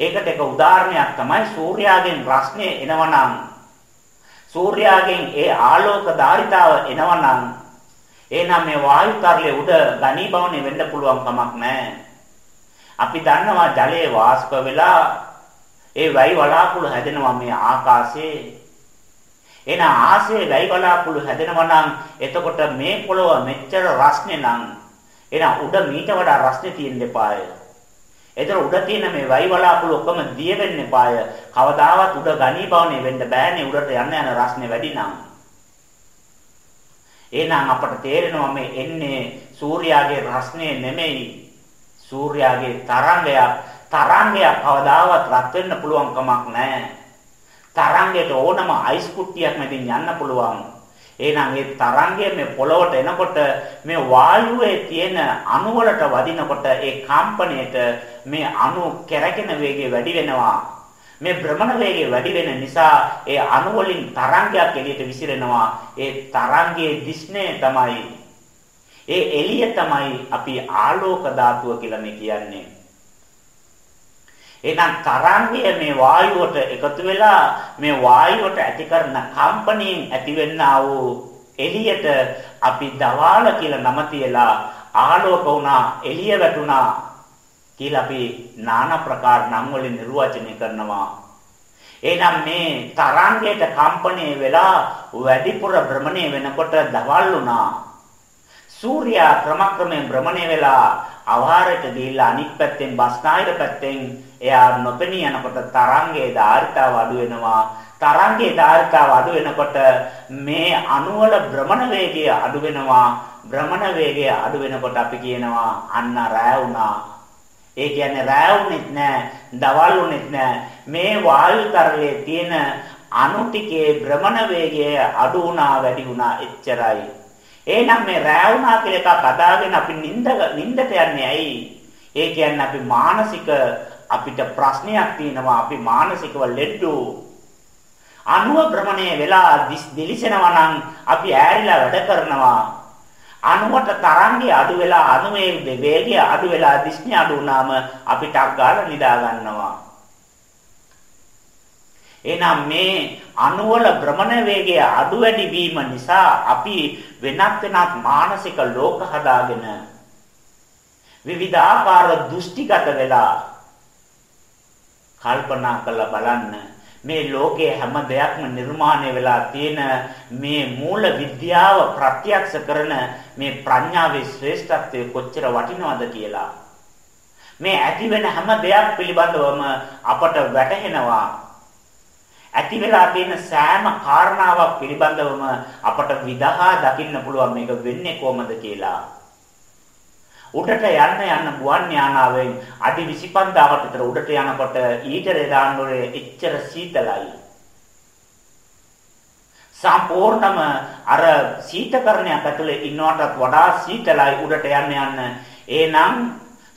ඒකට එක උදාහරණයක් තමයි සූර්යාගෙන් රශ්මිය එනවනම් සූර්යාගෙන් ඒ ආලෝක ධාරිතාව එනවනම් එහෙනම් මේ වායු තරලයේ උඩ ඝනීභවණය වෙන්න පුළුවන් කමක් නැහැ. අපි දන්නවා ජලයේ වාෂ්ප වෙලා ඒ වැයි වලාකුළු හැදෙනවා මේ ආකාශයේ එන ආසේ වැයි බලාකුළු හැදෙනවා නම් එතකොට මේ පොළොව මෙච්චර රස්නේ නම් එන උඩ මීට වඩා රස්නේ තියෙන්න එපාය. එතන උඩ තියෙන මේ වැයි බලාකුළු ඔක්කොම දිය වෙන්න එපාය. කවදාවත් උඩ ගණීභවනේ වෙන්න බෑනේ උඩට යන්න යන රස්නේ වැඩි නම්. එහෙනම් අපට තේරෙනවා මේ එන්නේ සූර්යාගේ රස්නේ නෙමෙයි. සූර්යාගේ තරංගයක් තරංගයක් කවදාවත් රත් වෙන්න පුළුවන් කමක් නැහැ. තරංගයට ඕනම අයිස් කුට්ටියක් මැදින් යන්න පුළුවන්. එහෙනම් ඒ තරංගය මේ පොළොවට එනකොට මේ වායුවේ තියෙන අණු වලට වදිනකොට ඒ කම්පණයට මේ අණු කැරකෙන වේගය වැඩි වෙනවා. මේ භ්‍රමණ වේගය වැඩි වෙන නිසා ඒ අණු වලින් තරංගයක් එළියට විසිරෙනවා. ඒ තරංගයේ දිස්නය තමයි ඒ එළිය තමයි අපි ආලෝක ධාතුව කියලා මේ කියන්නේ. එහෙනම් තරංගය මේ වායුවට එකතු වෙලා මේ වායුවට ඇති කරන කම්පණයෙන් ඇතිවෙනා වූ එළියට අපි දවාල කියලා නම තියලා ආලෝක වුණා එළිය වැටුණා කියලා අපි নানা ප්‍රකාර නම් වලින් නිර්වචනය කරනවා. එහෙනම් මේ තරංගයට කම්පණය වෙලා වැඩිපුර භ්‍රමණය වෙනකොට දවල් වුණා. සූර්යා ක්‍රමක්‍රමයෙන් භ්‍රමණය වෙලා අවහාරයට ගිහිල්ලා අනිත් පැත්තෙන් බස්නාහිර පැත්තෙන් එයා නොපෙනී යනකොට තරංගයේ ධාරිතාව අඩු වෙනවා. තරංගයේ ධාරිතාව අඩු වෙනකොට මේ අණුවල භ්‍රමණ වේගය අඩු වෙනවා. භ්‍රමණ වේගය අඩු වෙනකොට අපි කියනවා අන්න රැ වුණා. ඒ කියන්නේ රැ වුණෙත් නෑ දවල් වුණෙත් නෑ. මේ වායු තරලයේ තියෙන අණු ටිකේ භ්‍රමණ වේගය අඩු වුණා වැඩි වුණා එච්චරයි. එහෙනම් මේ රෑ වුණා කියලා එකක් අදාගෙන අපි නිින්ද නිින්දට යන්නේ ඇයි? ඒ කියන්නේ අපි මානසික අපිට ප්‍රශ්නයක් තියෙනවා අපි මානසිකව ලෙඩ්ඩු. අණුව භ්‍රමණය වෙලා දිලිසෙනවා නම් අපි ඈරිලා වැඩ කරනවා. අණුවට තරංගය අඩු වෙලා අණුවේ වේගය අඩු වෙලා දිස්නි අඩු වුණාම අපිට අග්ගාලා නිදා ගන්නවා. එහෙනම් මේ අණුවල භ්‍රමණ වේගය අඩු වැඩි වීම නිසා අපි වෙනත් වෙනත් මානසික ලෝක හදාගෙන විවිධාකාර දෘෂ්ටිගත වෙලා කල්පනා කරලා බලන්න. මේ ලෝකයේ හැම දෙයක්ම නිර්මාණය වෙලා තියෙන මේ මූල විද්‍යාව ප්‍රත්‍යක්ෂ කරන මේ ප්‍රඥාවේ ශ්‍රේෂ්ඨත්වය කොච්චර වටිනවද කියලා. මේ ඇති වෙන හැම දෙයක් පිළිබඳවම අපට වැටහෙනවා. ඇති වෙලා තියෙන සෑම කාරණාවක් පිළිබඳවම අපට විදහා දකින්න පුළුවන් මේක වෙන්නේ කොහොමද කියලා. උඩට යන්න යන්න ගුවන් යානාවෙන් අඩි 25000කට විතර උඩට යනකොට ඊටරේ දාන්නෝනේ එච්චර සීතලයි. සම්පූර්ණම අර සීතකරණයක් ඇතුලේ ඉන්නවටත් වඩා සීතලයි උඩට යන්න යන්න. එහෙනම්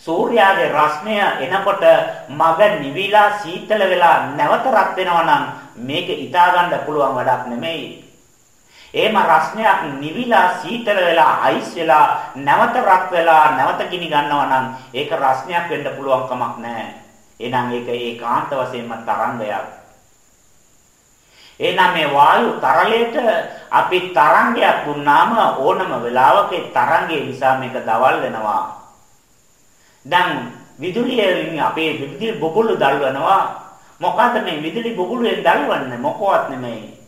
සූර්යාගේ රශ්මය එනකොට මග නිවිලා සීතල වෙලා නැවත රත් වෙනවා නම් මේක හිතා ගන්න පුළුවන් වැඩක් නෙමෙයි. එහෙම රස්නයක් නිවිලා සීතල වෙලා අයිස් වෙලා නැවත රත් වෙලා නැවත ගිනි ගන්නවා නම් ඒක රස්නයක් වෙන්න පුළුවන් කමක් නැහැ. එහෙනම් ඒක ඒකාන්ත වශයෙන්ම තරංගයක්. එහෙනම් මේ වායු තරලයට අපි තරංගයක් දුන්නාම ඕනම වෙලාවක තරංගය නිසා මේක දවල් වෙනවා. දැන් විදුලියෙන් අපේ විදුලි බබළු දල්වනවා. මොකද මේ විදුලි බබළුවෙන් දල්වන්නේ මොකවත් නෙමෙයි.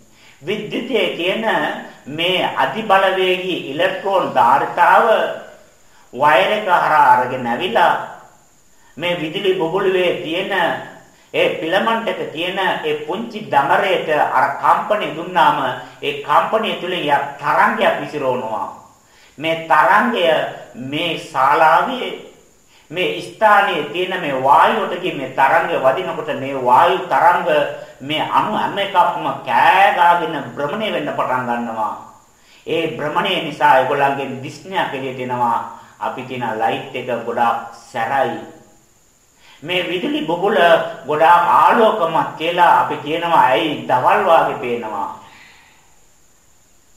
විද්‍යුතයේ කියන මේ අධි බලවේගී ඉලෙක්ට්‍රෝන ධාරිතාව වයර් එක හරහා අරගෙන ඇවිලා මේ විදුලි බුබුලුවේ තියෙන ඒ ෆිලමන්ට් එක තියෙන ඒ පුංචි දමරේට අර කම්පණය දුන්නාම ඒ කම්පණය තුලින් යක් තරංගයක් විසිරවනවා. මේ තරංගය මේ ශාලාවේ මේ ස්ථානයේ තියෙන මේ වායුවට මේ තරංගය වදිනකොට මේ වායු තරංග මේ අණු හැම එකක්ම කෑ ගාගෙන භ්‍රමණය වෙන්න පටන් ගන්නවා. ඒ භ්‍රමණය නිසා ඒගොල්ලන්ගේ දිස්නයක් එළියට එනවා. අපි කියන ලයිට් එක ගොඩාක් සැරයි. මේ විදුලි බුබුල ගොඩාක් ආලෝකමත් කියලා අපි කියනවා ඇයි දවල් වාගේ පේනවා.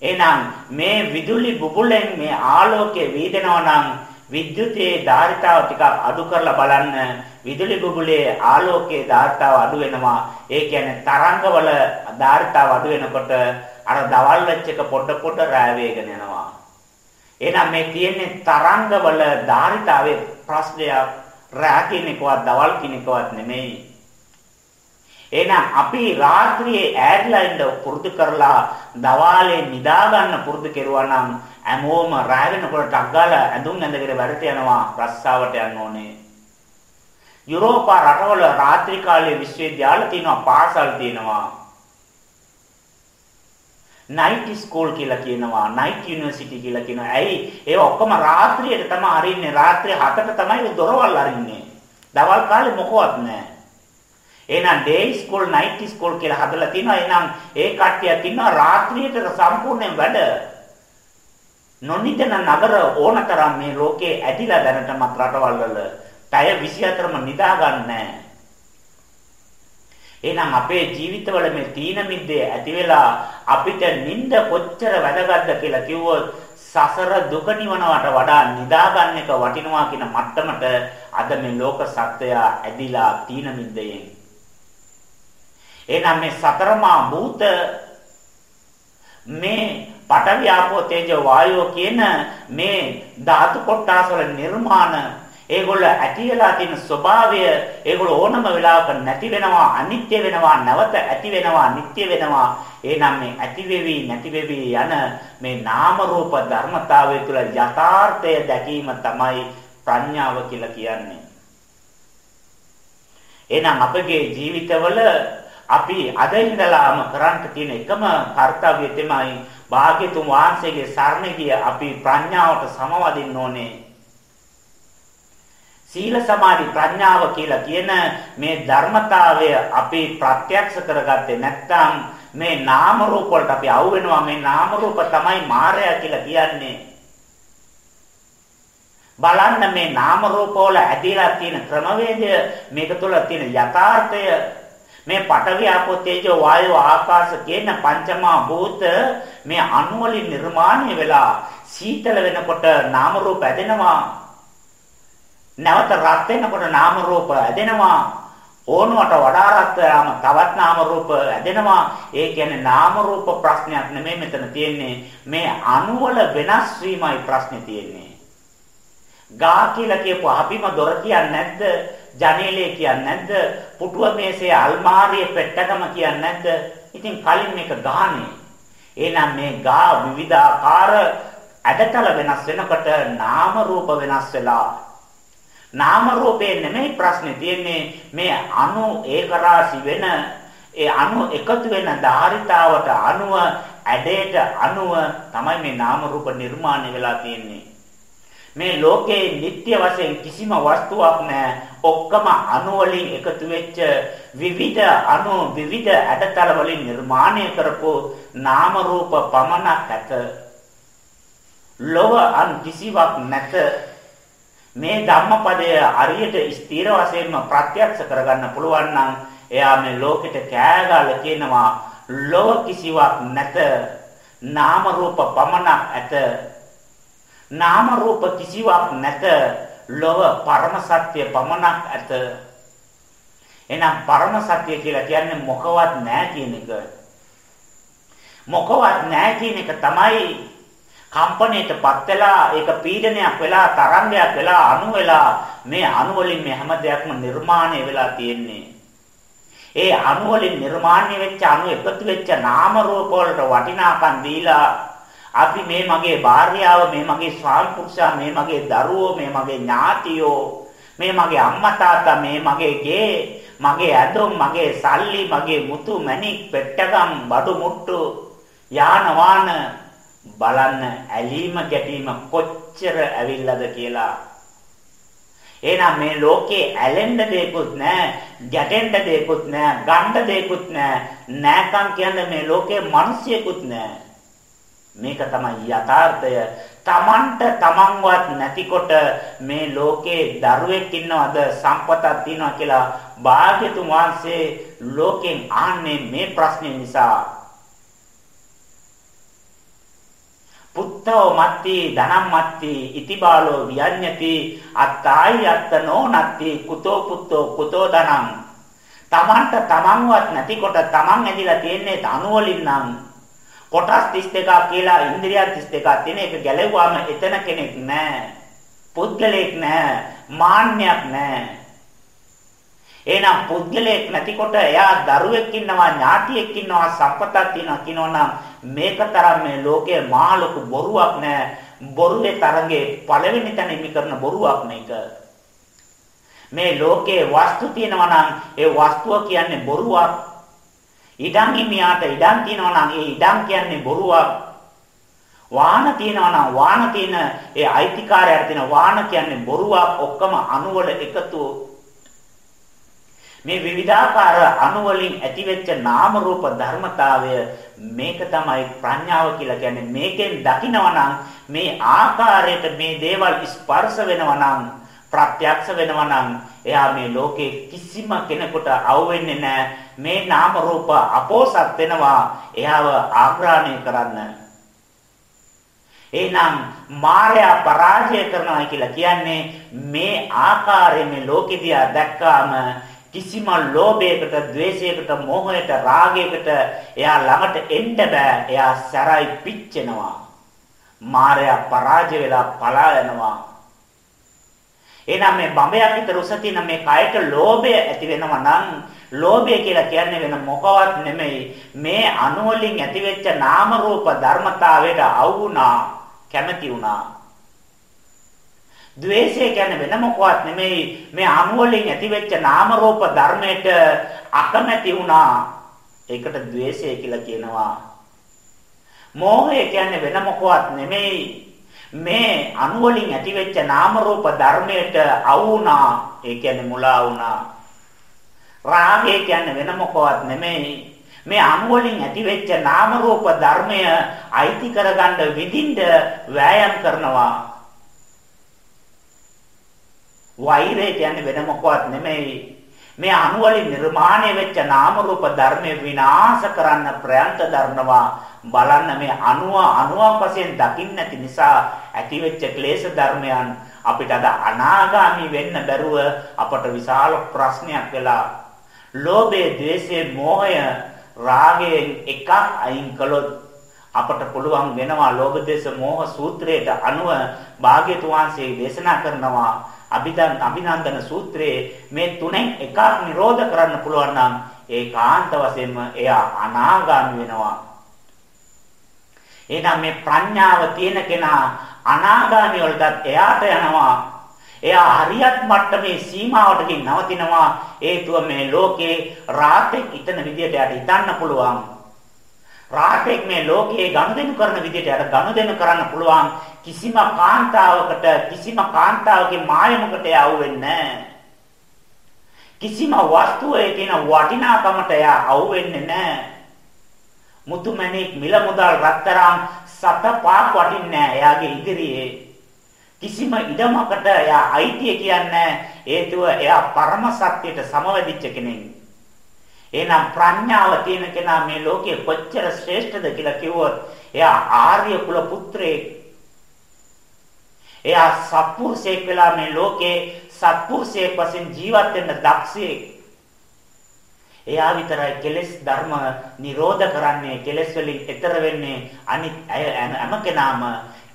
එහෙනම් මේ විදුලි බුබුලෙන් මේ ආලෝකය වීදෙනවා නම් විද්‍යුතයේ ධාරිතාව ටිකක් අඩු කරලා බලන්න. විදුලි බුබුලේ ආලෝකයේ ධාරිතාව අඩු වෙනවා. ඒ කියන්නේ තරංගවල ධාරිතාව අඩු වෙනකොට අර දවල් වෙච්ච එක පොඩ පොඩ රෑ වේගන යනවා. එහෙනම් මේ තියෙන්නේ තරංගවල ධාරිතාවේ ප්‍රශ්නයක්. රෑ කිනකවත් දවල් කිනකවත් නෙමෙයි. එහෙනම් අපි රාත්‍රියේ ඈඩ්ලා ඉඳ පුරුදු කරලා දවාලේ නිදා ගන්න පුරුදු කෙරුවා නම් හැමෝම රැ වෙනකොට ටක් ගාලා ඇඳුම් ඇඳගෙන වැඩට යනවා රස්සාවට යන්න ඕනේ. යුරෝපා රටවල රාත්‍රී කාලයේ විශ්වවිද්‍යාල තියෙනවා පාසල් තියෙනවා. නයිට් ස්කූල් කියලා කියනවා නයිට් යුනිවර්සිටි කියලා කියනවා. ඇයි? ඒ ඔක්කොම රාත්‍රියට තමයි අරින්නේ. රාත්‍රිය 7ට තමයි දොරවල් අරින්නේ. දවල් කාලේ මොකවත් නැහැ. එහෙනම් ඩේ ස්කූල් නයිට් ස්කූල් කියලා හදලා තිනවා. එහෙනම් ඒ කට්ටියක් ඉන්නවා රාත්‍රියට සම්පූර්ණයෙන් වැඩ. නොනිදන නගර ඕනතරම් මේ ලෝකේ ඇදිලා දැනටමත් රටවල් වල පැය 24ම නිදා ගන්නෑ. එහෙනම් අපේ ජීවිතවල මේ තීන මිද්දේ ඇති වෙලා අපිට නිින්ද කොච්චර වැදගත්ද කියලා කිව්වොත් සසර දුක නිවනවට වඩා නිදා ගන්න එක වටිනවා කියන මට්ටමට අද මේ ලෝක සත්‍යය ඇදිලා තීන මිද්දයෙන්. එහෙනම් මේ සතරමා භූත මේ පඨවි ආපෝ තේජෝ වායෝ කියන මේ ධාතු කොටස් වල නිර්මාණ ඒගොල්ල ඇති වෙලා තියෙන ස්වභාවය ඒගොල්ල ඕනම වෙලාවක නැති වෙනවා අනිත්‍ය වෙනවා නැවත ඇති වෙනවා අනිත්‍ය වෙනවා. එහෙනම් මේ ඇති වෙවි නැති වෙවි යන මේ නාම රූප ධර්මතාවය තුළ යථාර්ථය දැකීම තමයි ප්‍රඥාව කියලා කියන්නේ. එහෙනම් අපගේ ජීවිතවල අපි අද ඉඳලාම කරන්න තියෙන එකම කාර්යය තමයි භාග්‍යතුන් වහන්සේගේ සරණ ගිය අපි ප්‍රඥාවට සමවදින්න ඕනේ. සීල සමාධි ප්‍රඥාව කියලා කියන මේ ධර්මතාවය අපි ප්‍රත්‍යක්ෂ කරගත්තේ නැත්නම් මේ නාම රූප වලට අපි අවු වෙනවා මේ නාම රූප තමයි මායя කියලා කියන්නේ. බලන්න මේ නාම රූප වල ඇදලා තියෙන ක්‍රමවේදය මේක තුළ තියෙන යථාර්ථය මේ පඨවි ආපෝ තේජෝ වායෝ ආකාශ කියන පංචමා භූත මේ අණු වලින් නිර්මාණය වෙලා සීතල වෙනකොට නාම රූප ඇදෙනවා. නැවත රත් වෙනකොට නාම රූප ඇදෙනවා. ඕනවට වඩා රත් වෙලාම තවත් නාම රූප ඇදෙනවා. ඒ කියන්නේ නාම රූප ප්‍රශ්නයක් නෙමෙයි මෙතන තියෙන්නේ. මේ අණු වල වෙනස් වීමයි ප්‍රශ්නේ තියෙන්නේ. ගා කියලා කියපුවා අපිම දොර කියන්නේ නැද්ද? ජනේලය කියන්නේ නැද්ද? පුටුව මේසේ අල්මාරියේ පෙට්ටකම කියන්නේ නැද්ද? ඉතින් කලින් මේක ගානේ. එහෙනම් මේ ගා විවිධාකාර ඇදතල වෙනස් වෙනකොට නාම රූප වෙනස් වෙලා නාම රූපේ නෙමෙයි ප්‍රශ්නේ තියෙන්නේ මේ අණු ඒකරාශි වෙන ඒ අණු එකතු වෙන ධාරිතාවට අණුව ඇඩේට අණුව තමයි මේ නාම රූප නිර්මාණය වෙලා තියෙන්නේ මේ ලෝකේ නිට්ටය වශයෙන් කිසිම වස්තුවක් නැහැ. ඔක්කොම අණු වලින් එකතු වෙච්ච විවිධ අණු විවිධ ඇටතල වලින් නිර්මාණය කරපු නාම රූප පමණක් ඇත. ලොව අන් කිසිවක් නැත. මේ ධම්මපදය අරියට ස්ථිර වශයෙන්ම ප්‍රත්‍යක්ෂ කරගන්න පුළුවන් නම් එයා මේ ලෝකෙට කෑගාලා කියනවා ලොව කිසිවක් නැත. නාම රූප පමණක් ඇත. නාම රූප කිසිවක් නැත. ලොව පරම සත්‍ය පමණක් ඇත. එහෙනම් පරම සත්‍ය කියලා කියන්නේ මොකවත් නැහැ කියන එක. මොකවත් නැහැ කියන එක තමයි කම්පණයටපත් වෙලා ඒක පීඩනයක් වෙලා තරංගයක් වෙලා අණු වෙලා මේ අණු වලින් මේ හැම දෙයක්ම නිර්මාණය වෙලා තියෙන්නේ. ඒ අණු වලින් නිර්මාණය වෙච්ච අණු එකතු වෙච්ච නාම රූප වලට වටිනාකම් දීලා අපි මේ මගේ භාර්යාව මේ මගේ ස්වාමි පුරුෂයා මේ මගේ දරුවෝ මේ මගේ ඥාතියෝ මේ මගේ අම්මා තාත්තා මේ මගේ ගේ මගේ ඇඳුම් මගේ සල්ලි මගේ මුතු මැණික් පෙට්ටගම් බඩු මුට්ටු යාන වාහන බලන්න ඇලීම ගැටීම කොච්චර ඇවිල්ලාද කියලා. එහෙනම් මේ ලෝකේ ඇලෙන්න දෙයක්වත් නැහැ ගැටෙන්න දෙයක්වත් නැහැ ගන්න දෙයක්වත් නැහැ. නැකම් කියන්නේ මේ ලෝකේ මිනිසියෙකුත් නැහැ. මේක තමයි යථාර්ථය. Tamanට Tamanවත් නැතිකොට මේ ලෝකේ දරුවෙක් ඉන්නවද සම්පතක් තියනවා කියලා භාග්‍යතුන් වහන්සේ ලෝකෙන් ආන්නේ මේ ප්‍රශ්නේ නිසා. පුත්තෝ මත්ති ධනම් මත්ති ඉතිබාලෝ වියඤ්ඤති අත්තායි අත්තනෝ නත්ති කුතෝ පුත්තෝ කුතෝ ධනම් තමන්ට තමන්වත් නැතිකොට තමන් ඇදිලා තියෙන්නේ අණු වලින් නම් කොටස් 32ක් කියලා ඉන්ද්‍රියන් 32ක් තියෙන එක ගැලෙව්වාම එතන කෙනෙක් නැහැ. පුද්ගලයෙක් නැහැ. මාන්නයක් නැහැ. එහෙනම් පුද්ගලයෙක් නැතිකොට එයා දරුවෙක් ඉන්නවා ඥාතියෙක් ඉන්නවා සම්පතක් තියෙනවා කියනවනම් මේක තරම් මේ ලෝකයේ මහ ලොකු බොරුවක් නෑ බොරුවේ තරංගේ පළවෙනි තැන ඉමි කරන බොරුවක් මේක මේ ලෝකයේ වස්තු තියෙනවා නම් ඒ වස්තුව කියන්නේ බොරුවක් ඉඩම් හිමියාට ඉඩම් තියනවා නම් ඒ ඉඩම් කියන්නේ බොරුවක්. වාහන තියනවා නම් වාහන තියෙන ඒ අයිතිකාරයාට තියෙන වාහන කියන්නේ බොරුවක්. ඔක්කොම අණු වල එකතු මේ විවිධාකාර අණු වලින් ඇතිවෙච්ච නාම රූප ධර්මතාවය මේක තමයි ප්‍රඥාව කියලා කියන්නේ මේකෙන් දකිනවා මේ ආකාරයට මේ දේවල් ස්පර්ශ වෙනවා නම් ප්‍රත්‍යක්ෂ වෙනවා නම් එයා මේ ලෝකේ කිසිම කෙනෙකුට අවුෙන්නේ නැහැ. මේ නාම රූප අපෝසත් වෙනවා එයාව ආග්‍රහණය කරන්න. එහෙනම් මායя පරාජය කරනවා කියලා කියන්නේ මේ ආකාරයෙන් මේ ලෝකෙදී දැක්කාම කිසිම ලෝභයකට, ద్వේෂයකට, මෝහයකට, රාගයකට එයා ළඟට එන්න බෑ. එයා සැරයි පිච්චෙනවා. මායя පරාජය වෙලා පලා යනවා. එහෙනම් මේ බඹයක් විතර උස තියෙන මේ කයට ලෝභය ඇති වෙනවා නම් ලෝභය කියලා කියන්නේ වෙන මොකවත් නෙමෙයි. මේ අණු වලින් ඇතිවෙච්ච නාම රූප ධර්මතාවයට අවු වුණා කැමැති වුණා. ද්වේෂය කියන්නේ වෙන මොකවත් නෙමෙයි. මේ අණු වලින් ඇතිවෙච්ච නාම රූප ධර්මයට අකමැති වුණා. ඒකට ද්වේෂය කියලා කියනවා. මෝහය කියන්නේ වෙන මොකවත් නෙමෙයි. මේ අණු වලින් ඇතිවෙච්ච නාම රූප ධර්මයට අවුනා ඒ කියන්නේ මුලා වුණා. රාගය කියන්නේ වෙන මොකවත් නෙමෙයි. මේ අණු වලින් ඇතිවෙච්ච නාම රූප ධර්මය අයිති කරගන්න විදින්න වෑයම් කරනවා. වෛරය කියන්නේ වෙන මොකවත් නෙමෙයි. මේ අණු වලින් නිර්මාණය වෙච්ච නාම රූප ධර්මය විනාශ කරන්න ප්‍රයන්ත දරනවා. බලන්න මේ අණුව අණුවක් වශයෙන් දකින්න නැති නිසා ඇතිවෙච්ච ක්ලේශ ධර්මයන් අපිට අද අනාගාමි වෙන්න බැරුව අපට විශාල ප්‍රශ්නයක් වෙලා ලෝභය, ද්වේෂය, මෝහය, රාගයෙන් එකක් අයින් කළොත් අපට පුළුවන් වෙනවා ලෝභ දේශ මොහ සූත්‍රයට අනුව භාග්‍යතුන් වහන්සේ දේශනා කරනවා අභිදන් අභිනන්දන සූත්‍රයේ මේ තුනෙන් එකක් නිරෝධ කරන්න පුළුවන් නම් ඒකාන්ත වශයෙන්ම එයා අනාගාමී වෙනවා. එහෙනම් මේ ප්‍රඥාව තියෙන කෙනා අනාගාමී වලටත් එයාට යනවා. එයා හරියත් මට්ටමේ සීමාවටකින් නවතිනවා. හේතුව මේ ලෝකේ රාතේ හිතන විදියට යට හිතන්න පුළුවන්. රාතෙක් මේ ලෝකයේ ගනුදෙනු කරන විදියට යට ගනුදෙනු කරන්න පුළුවන්. කිසිම කාන්තාවකට කිසිම කාන්තාවගේ මායමකට යව වෙන්නේ කිසිම වස්තුවේ තියෙන වටිනාකමට එයා අවු වෙන්නේ නැහැ. මුතුමැණික් මිල මුදල් රත්තරන් සත පහක් වටින්නේ නැහැ එයාගේ ඉදිරියේ. කිසිම ඉඩමකට එයා අයිතිය කියන්නේ හේතුව එයා පරම සත්‍යයට සමවැදිච්ච කෙනෙක්. එහෙනම් ප්‍රඥාව තියෙන කෙනා මේ ලෝකයේ කොච්චර ශ්‍රේෂ්ඨද කියලා කිව්වොත් එයා ආර්ය කුල පුත්‍රයෙක්. එයා සත්පුරුෂයෙක් වෙලා මේ ලෝකේ සත්පුරුෂයෙක් වශයෙන් ජීවත් වෙන්න දක්ෂයෙක්. එයා විතරයි කෙලෙස් ධර්ම නිරෝධ කරන්නේ කෙලෙස් වලින් එතර වෙන්නේ අනිත් හැම කෙනාම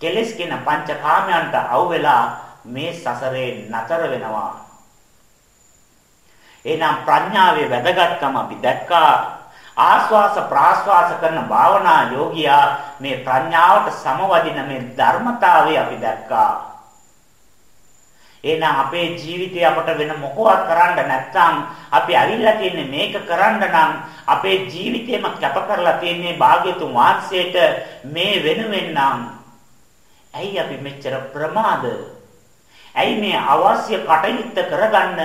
කෙලෙස් කියන පංචකාමයන්ට අවු වෙලා මේ සසරේ නතර වෙනවා. එහෙනම් ප්‍රඥාවේ වැදගත්කම අපි දැක්කා. ආස්වාස ප්‍රාස්වාස කරන භාවනා යෝගියා මේ ප්‍රඥාවට සමවදින මේ ධර්මතාවය අපි දැක්කා. එහෙනම් අපේ ජීවිතේ අපට වෙන මොකවත් කරන්න නැත්නම් අපි ඇවිල්ලා තියන්නේ මේක කරන්න නම් අපේ ජීවිතේම කැප කරලා තියන්නේ භාග්‍යතුන් වහන්සේට මේ වෙනුවෙන් නම් ඇයි අපි මෙච්චර ප්‍රමාද? ඇයි මේ අවශ්‍ය කටයුත්ත කරගන්න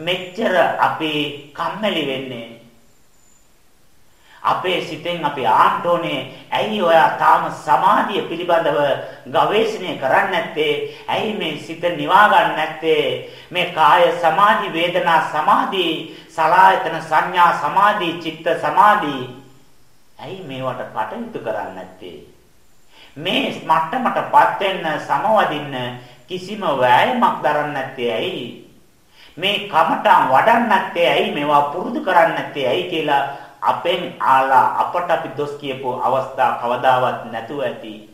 මෙච්චර අපි කම්මැලි වෙන්නේ? අපේ සිතෙන් අපි ආන්න ඕනේ ඇයි ඔයා තාම සමාධිය පිළිබඳව ගවේෂණය කරන්නේ නැත්තේ ඇයි මේ සිත නිවා ගන්න නැත්තේ මේ කාය සමාධි වේදනා සමාධි සලායතන සංඥා සමාධි චිත්ත සමාධි ඇයි මේවට කටයුතු කරන්නේ නැත්තේ මේ මට්ටමටපත් වෙන්න සමවදින්න කිසිම වෑයමක් දරන්නේ නැත්තේ ඇයි මේ කමටන් වඩන්නේ නැත්තේ ඇයි මේවා පුරුදු කරන්නේ නැත්තේ ඇයි කියලා අපෙන් ආලා අපට අපි දොස් කියපු අවස්ථා කවදාවත් නැතුව ඇති.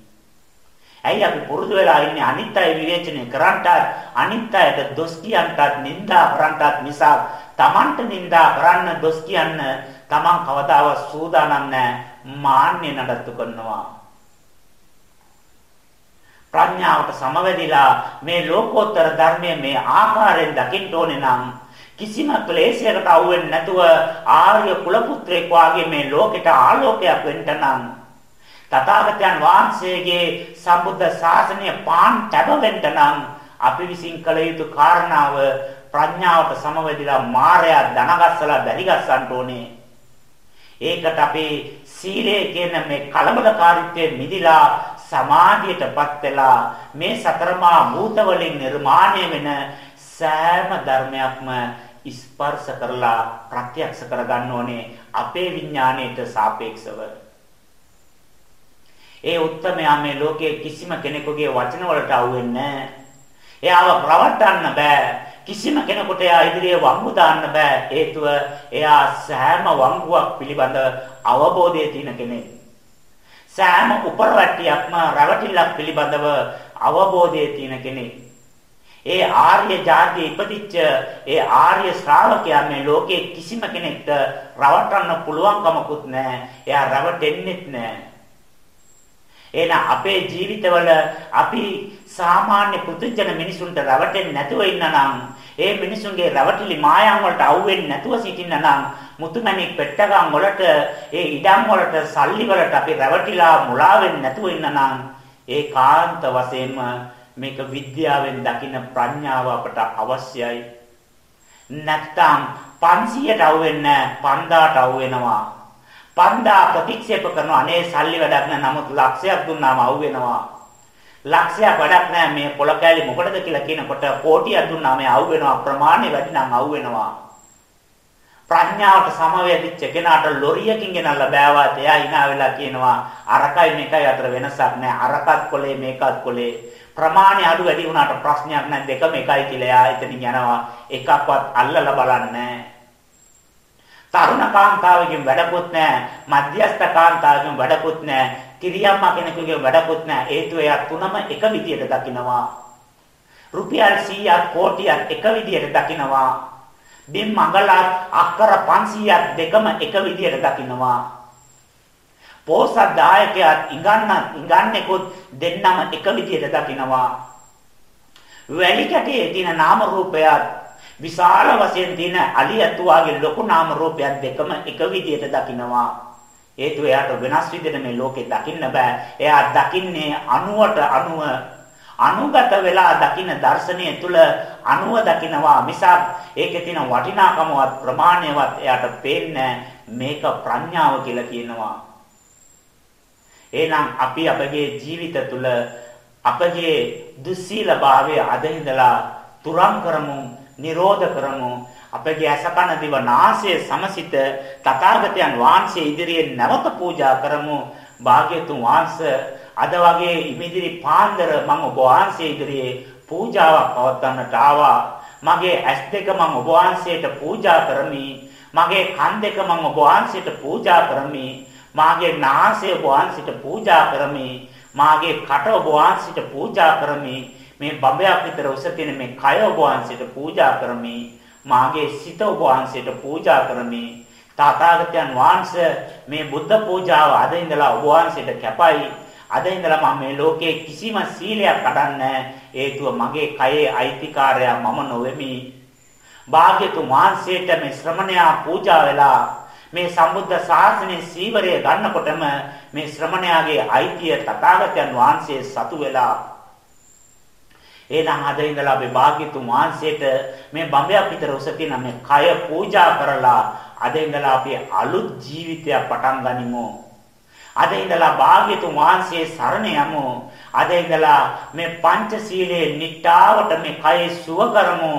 ඇයි අපි පුරුදු වෙලා ඉන්නේ අනිත් අය විවේචනය කරන්නට අනිත් අයට දොස් කියන්නටත් නිඳා කරන්නටත් මිසක් Tamanට නිඳා කරන්න දොස් කියන්න Taman කවදාවත් සූදානම් නැහැ මාන්නේ නඩත්තු කරනවා. ප්‍රඥාවට සමවැදිලා මේ ලෝකෝත්තර ධර්මයේ මේ ආකාරයෙන් දකින්න ඕනේ නම් කිසිම ක්ලේශයකට අවු වෙන්නේ නැතුව ආර්ය කුල පුත්‍රයෙක් වාගේ මේ ලෝකෙට ආලෝකයක් වෙන්න නම් තථාගතයන් වහන්සේගේ සම්බුද්ධ ශාසනය පාන් තැබ වෙන්න නම් අපි විසින් කළ යුතු කාරණාව ප්‍රඥාවට සමවැදිලා මායя දනගස්සලා බැරිගස්සන්න ඕනේ. ඒකට අපේ සීලය කියන මේ කලබලකාරීත්වයේ මිදිලා සමාධියටපත් වෙලා මේ සතරමා භූත වලින් නිර්මාණය වෙන සෑම ධර්මයක්ම ස්පර්ශ කරලා ප්‍රත්‍යක්ෂ කරගන්න ඕනේ අපේ විඥාණයට සාපේක්ෂව. ඒ උත්තරමයා මේ ලෝකයේ කිසිම කෙනෙකුගේ වචන වලට අහු වෙන්නේ එයාව රවට්ටන්න බෑ. කිසිම කෙනෙකුට එයා ඉදිරියේ වංගු දාන්න බෑ. හේතුව එයා සෑම වංගුවක් පිළිබඳ අවබෝධය තියෙන කෙනෙක්. සෑම උපරවැට්ටියක්ම රැවටිල්ලක් පිළිබඳව අවබෝධය තියෙන කෙනෙක්. ඒ ආර්ය ජාතිය ඉපදිච්ච ඒ ආර්ය ශ්‍රාවකයා මේ ලෝකේ කිසිම කෙනෙක්ට රවටන්න පුළුවන් කමකුත් නැහැ. එයා රවටෙන්නෙත් නැහැ. එහෙනම් අපේ ජීවිතවල අපි සාමාන්‍ය පුදුජන මිනිසුන්ට රවටෙන්නේ නැතුව ඉන්නනම් ඒ මිනිසුන්ගේ රවටිලි මායම් වලට අවු වෙන්නේ නැතුව සිටින්නනම් මුතුමැණික් පෙට්ටගම් වලට ඒ ඉඩම් වලට සල්ලි වලට අපි රැවටිලා මුලා වෙන්නේ නැතුව ඉන්නනම් ඒකාන්ත වශයෙන්ම මේක විද්‍යාවෙන් දකින ප්‍රඥාව අපට අවශ්‍යයි. නැත්තම් 500ට අවු වෙන්නේ 5000ට අවු වෙනවා. 5000 ප්‍රතික්ෂේප කරන අනේ සල්ලි වැඩක් නැහැ නමුත් ලක්ෂයක් දුන්නාම අවු වෙනවා. ලක්ෂයක් වැඩක් නැහැ මේ පොල කෑලි මොකටද කියලා කියනකොට කෝටියක් දුන්නාම අවු වෙනවා ප්‍රමාණය වැඩි නම් අවු වෙනවා. ප්‍රඥාවට සමවැදිච්ච කෙනාට ලොරියකින් ගෙනල්ලා බෑවාත් එයා hina වෙලා කියනවා. අරකයි මේකයි අතර වෙනසක් නැහැ අරකත් කොලේ මේකත් කොලේ. ප්‍රමාණය අඩු වැඩි වුණාට ප්‍රශ්නයක් නැහැ දෙකම එකයි කියලා එයා එතනින් යනවා. එකක්වත් අල්ලලා බලන්නේ තරුණ කාන්තාවකින් වැඩකුත් නැහැ මධ්‍යස්ථ කාන්තාවකින් වැඩකුත් නැහැ කිරියම්මා කෙනෙකුගේ වැඩකුත් නැහැ හේතුව එයා තුනම එක විදියට දකිනවා රුපියල් 100ක් කෝටියක් එක විදියට දකිනවා. බිම් මඟලත් අක්කර 500ක් දෙකම එක විදියට දකිනවා. පෝසත් දායකයාත් ඉඟන්න ඉඟන්නේකොත් දෙන්නම එක විදියට දකිනවා. වැලි කැටේ තියෙන නාම රූපයත් විශාල වශයෙන් තියෙන අලියතුවාගේ ලොකු නාම රූපයත් දෙකම එක විදියට දකිනවා. හේතුව එයාට වෙනස් විදිහට මේ ලෝකේ දකින්න බෑ. එයා දකින්නේ අණුවට අණුව අනුගත වෙලා දකින්න දර්ශනය තුල අණුව දකිනවා මිසක් ඒකේ තියෙන වටිනාකමවත් ප්‍රමාණයවත් එයාට පේන්නේ මේක ප්‍රඥාව කියලා කියනවා. එහෙනම් අපි අපගේ ජීවිත තුල අපගේ දුස්සීලභාවය අද ඉඳලා තුරන් කරමු, නිරෝධ කරමු. අපගේ අසකන දිව නාසය සමසිත තථාගතයන් වහන්සේ ඉදිරියේ නැවත පූජා කරමු. භාග්‍යතුන් වහන්සේ අද වගේ ඉමිදිරි පාන්දර මම ඔබ වහන්සේ ඉදිරියේ පූජාවක් පවත්වන්නට ආවා. මගේ ඇස් දෙක මම ඔබ වහන්සේට පූජා කරමි. මගේ කන් දෙක මම ඔබ වහන්සේට පූජා කරමි. මාගේ නාසය ඔබ වහන්සේට පූජා කරමි. මාගේ කට ඔබ වහන්සේට පූජා කරමි. මේ බඹයක් විතර උස තියෙන මේ කය ඔබ වහන්සේට පූජා කරමි. මාගේ සිත ඔබ වහන්සේට පූජා කරමි. තාතාගතයන් වහන්සේ මේ බුද්ධ පූජාව අද ඉඳලා ඔබ වහන්සේට කැපයි. අද ඉඳලා මම මේ ලෝකේ කිසිම සීලයක් කඩන්නේ හේතුව මගේ කයේ අයිතිකාරයා මම නොවෙමි. භාග්‍යතුන් වහන්සේට මේ ශ්‍රමණයා පූජා වෙලා මේ සම්බුද්ධ ශාසනයේ සීවරය ගන්නකොටම මේ ශ්‍රමණයාගේ අයිතිය තථාගතයන් වහන්සේ සතු වෙලා එහෙනම් අද ඉඳලා අපි භාග්‍යතුන් වහන්සේට මේ බඹයක් විතර උස තියෙන මේ කය පූජා කරලා අද ඉඳලා අපි අලුත් ජීවිතයක් පටන් ගනිමු අද ඉඳලා භාග්‍යතුන් වහන්සේ සරණ යමු. අද ඉඳලා මේ පංචශීලයේ නිට්ටාවට මේ කය සුව කරමු.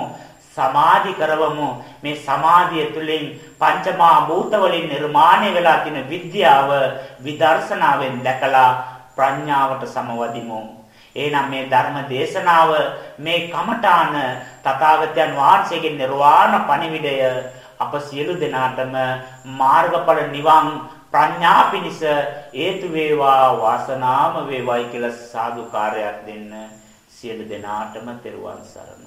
සමාධි කරවමු. මේ සමාධිය තුළින් පංචමා භූත වලින් නිර්මාණය වෙලා තියෙන විද්‍යාව විදර්ශනාවෙන් දැකලා ප්‍රඥාවට සමවදිමු. එහෙනම් මේ ධර්ම දේශනාව මේ කමඨාන තථාගතයන් වහන්සේගේ නිර්වාණ පණිවිඩය අප සියලු දෙනාටම මාර්ගඵල නිවන් ප්‍රඥා පිණිස හේතු වේවා වාසනාම වේවායි කියලා සාදුකාරයක් දෙන්න සියලු දෙනාටම තෙරුවන් සරණයි.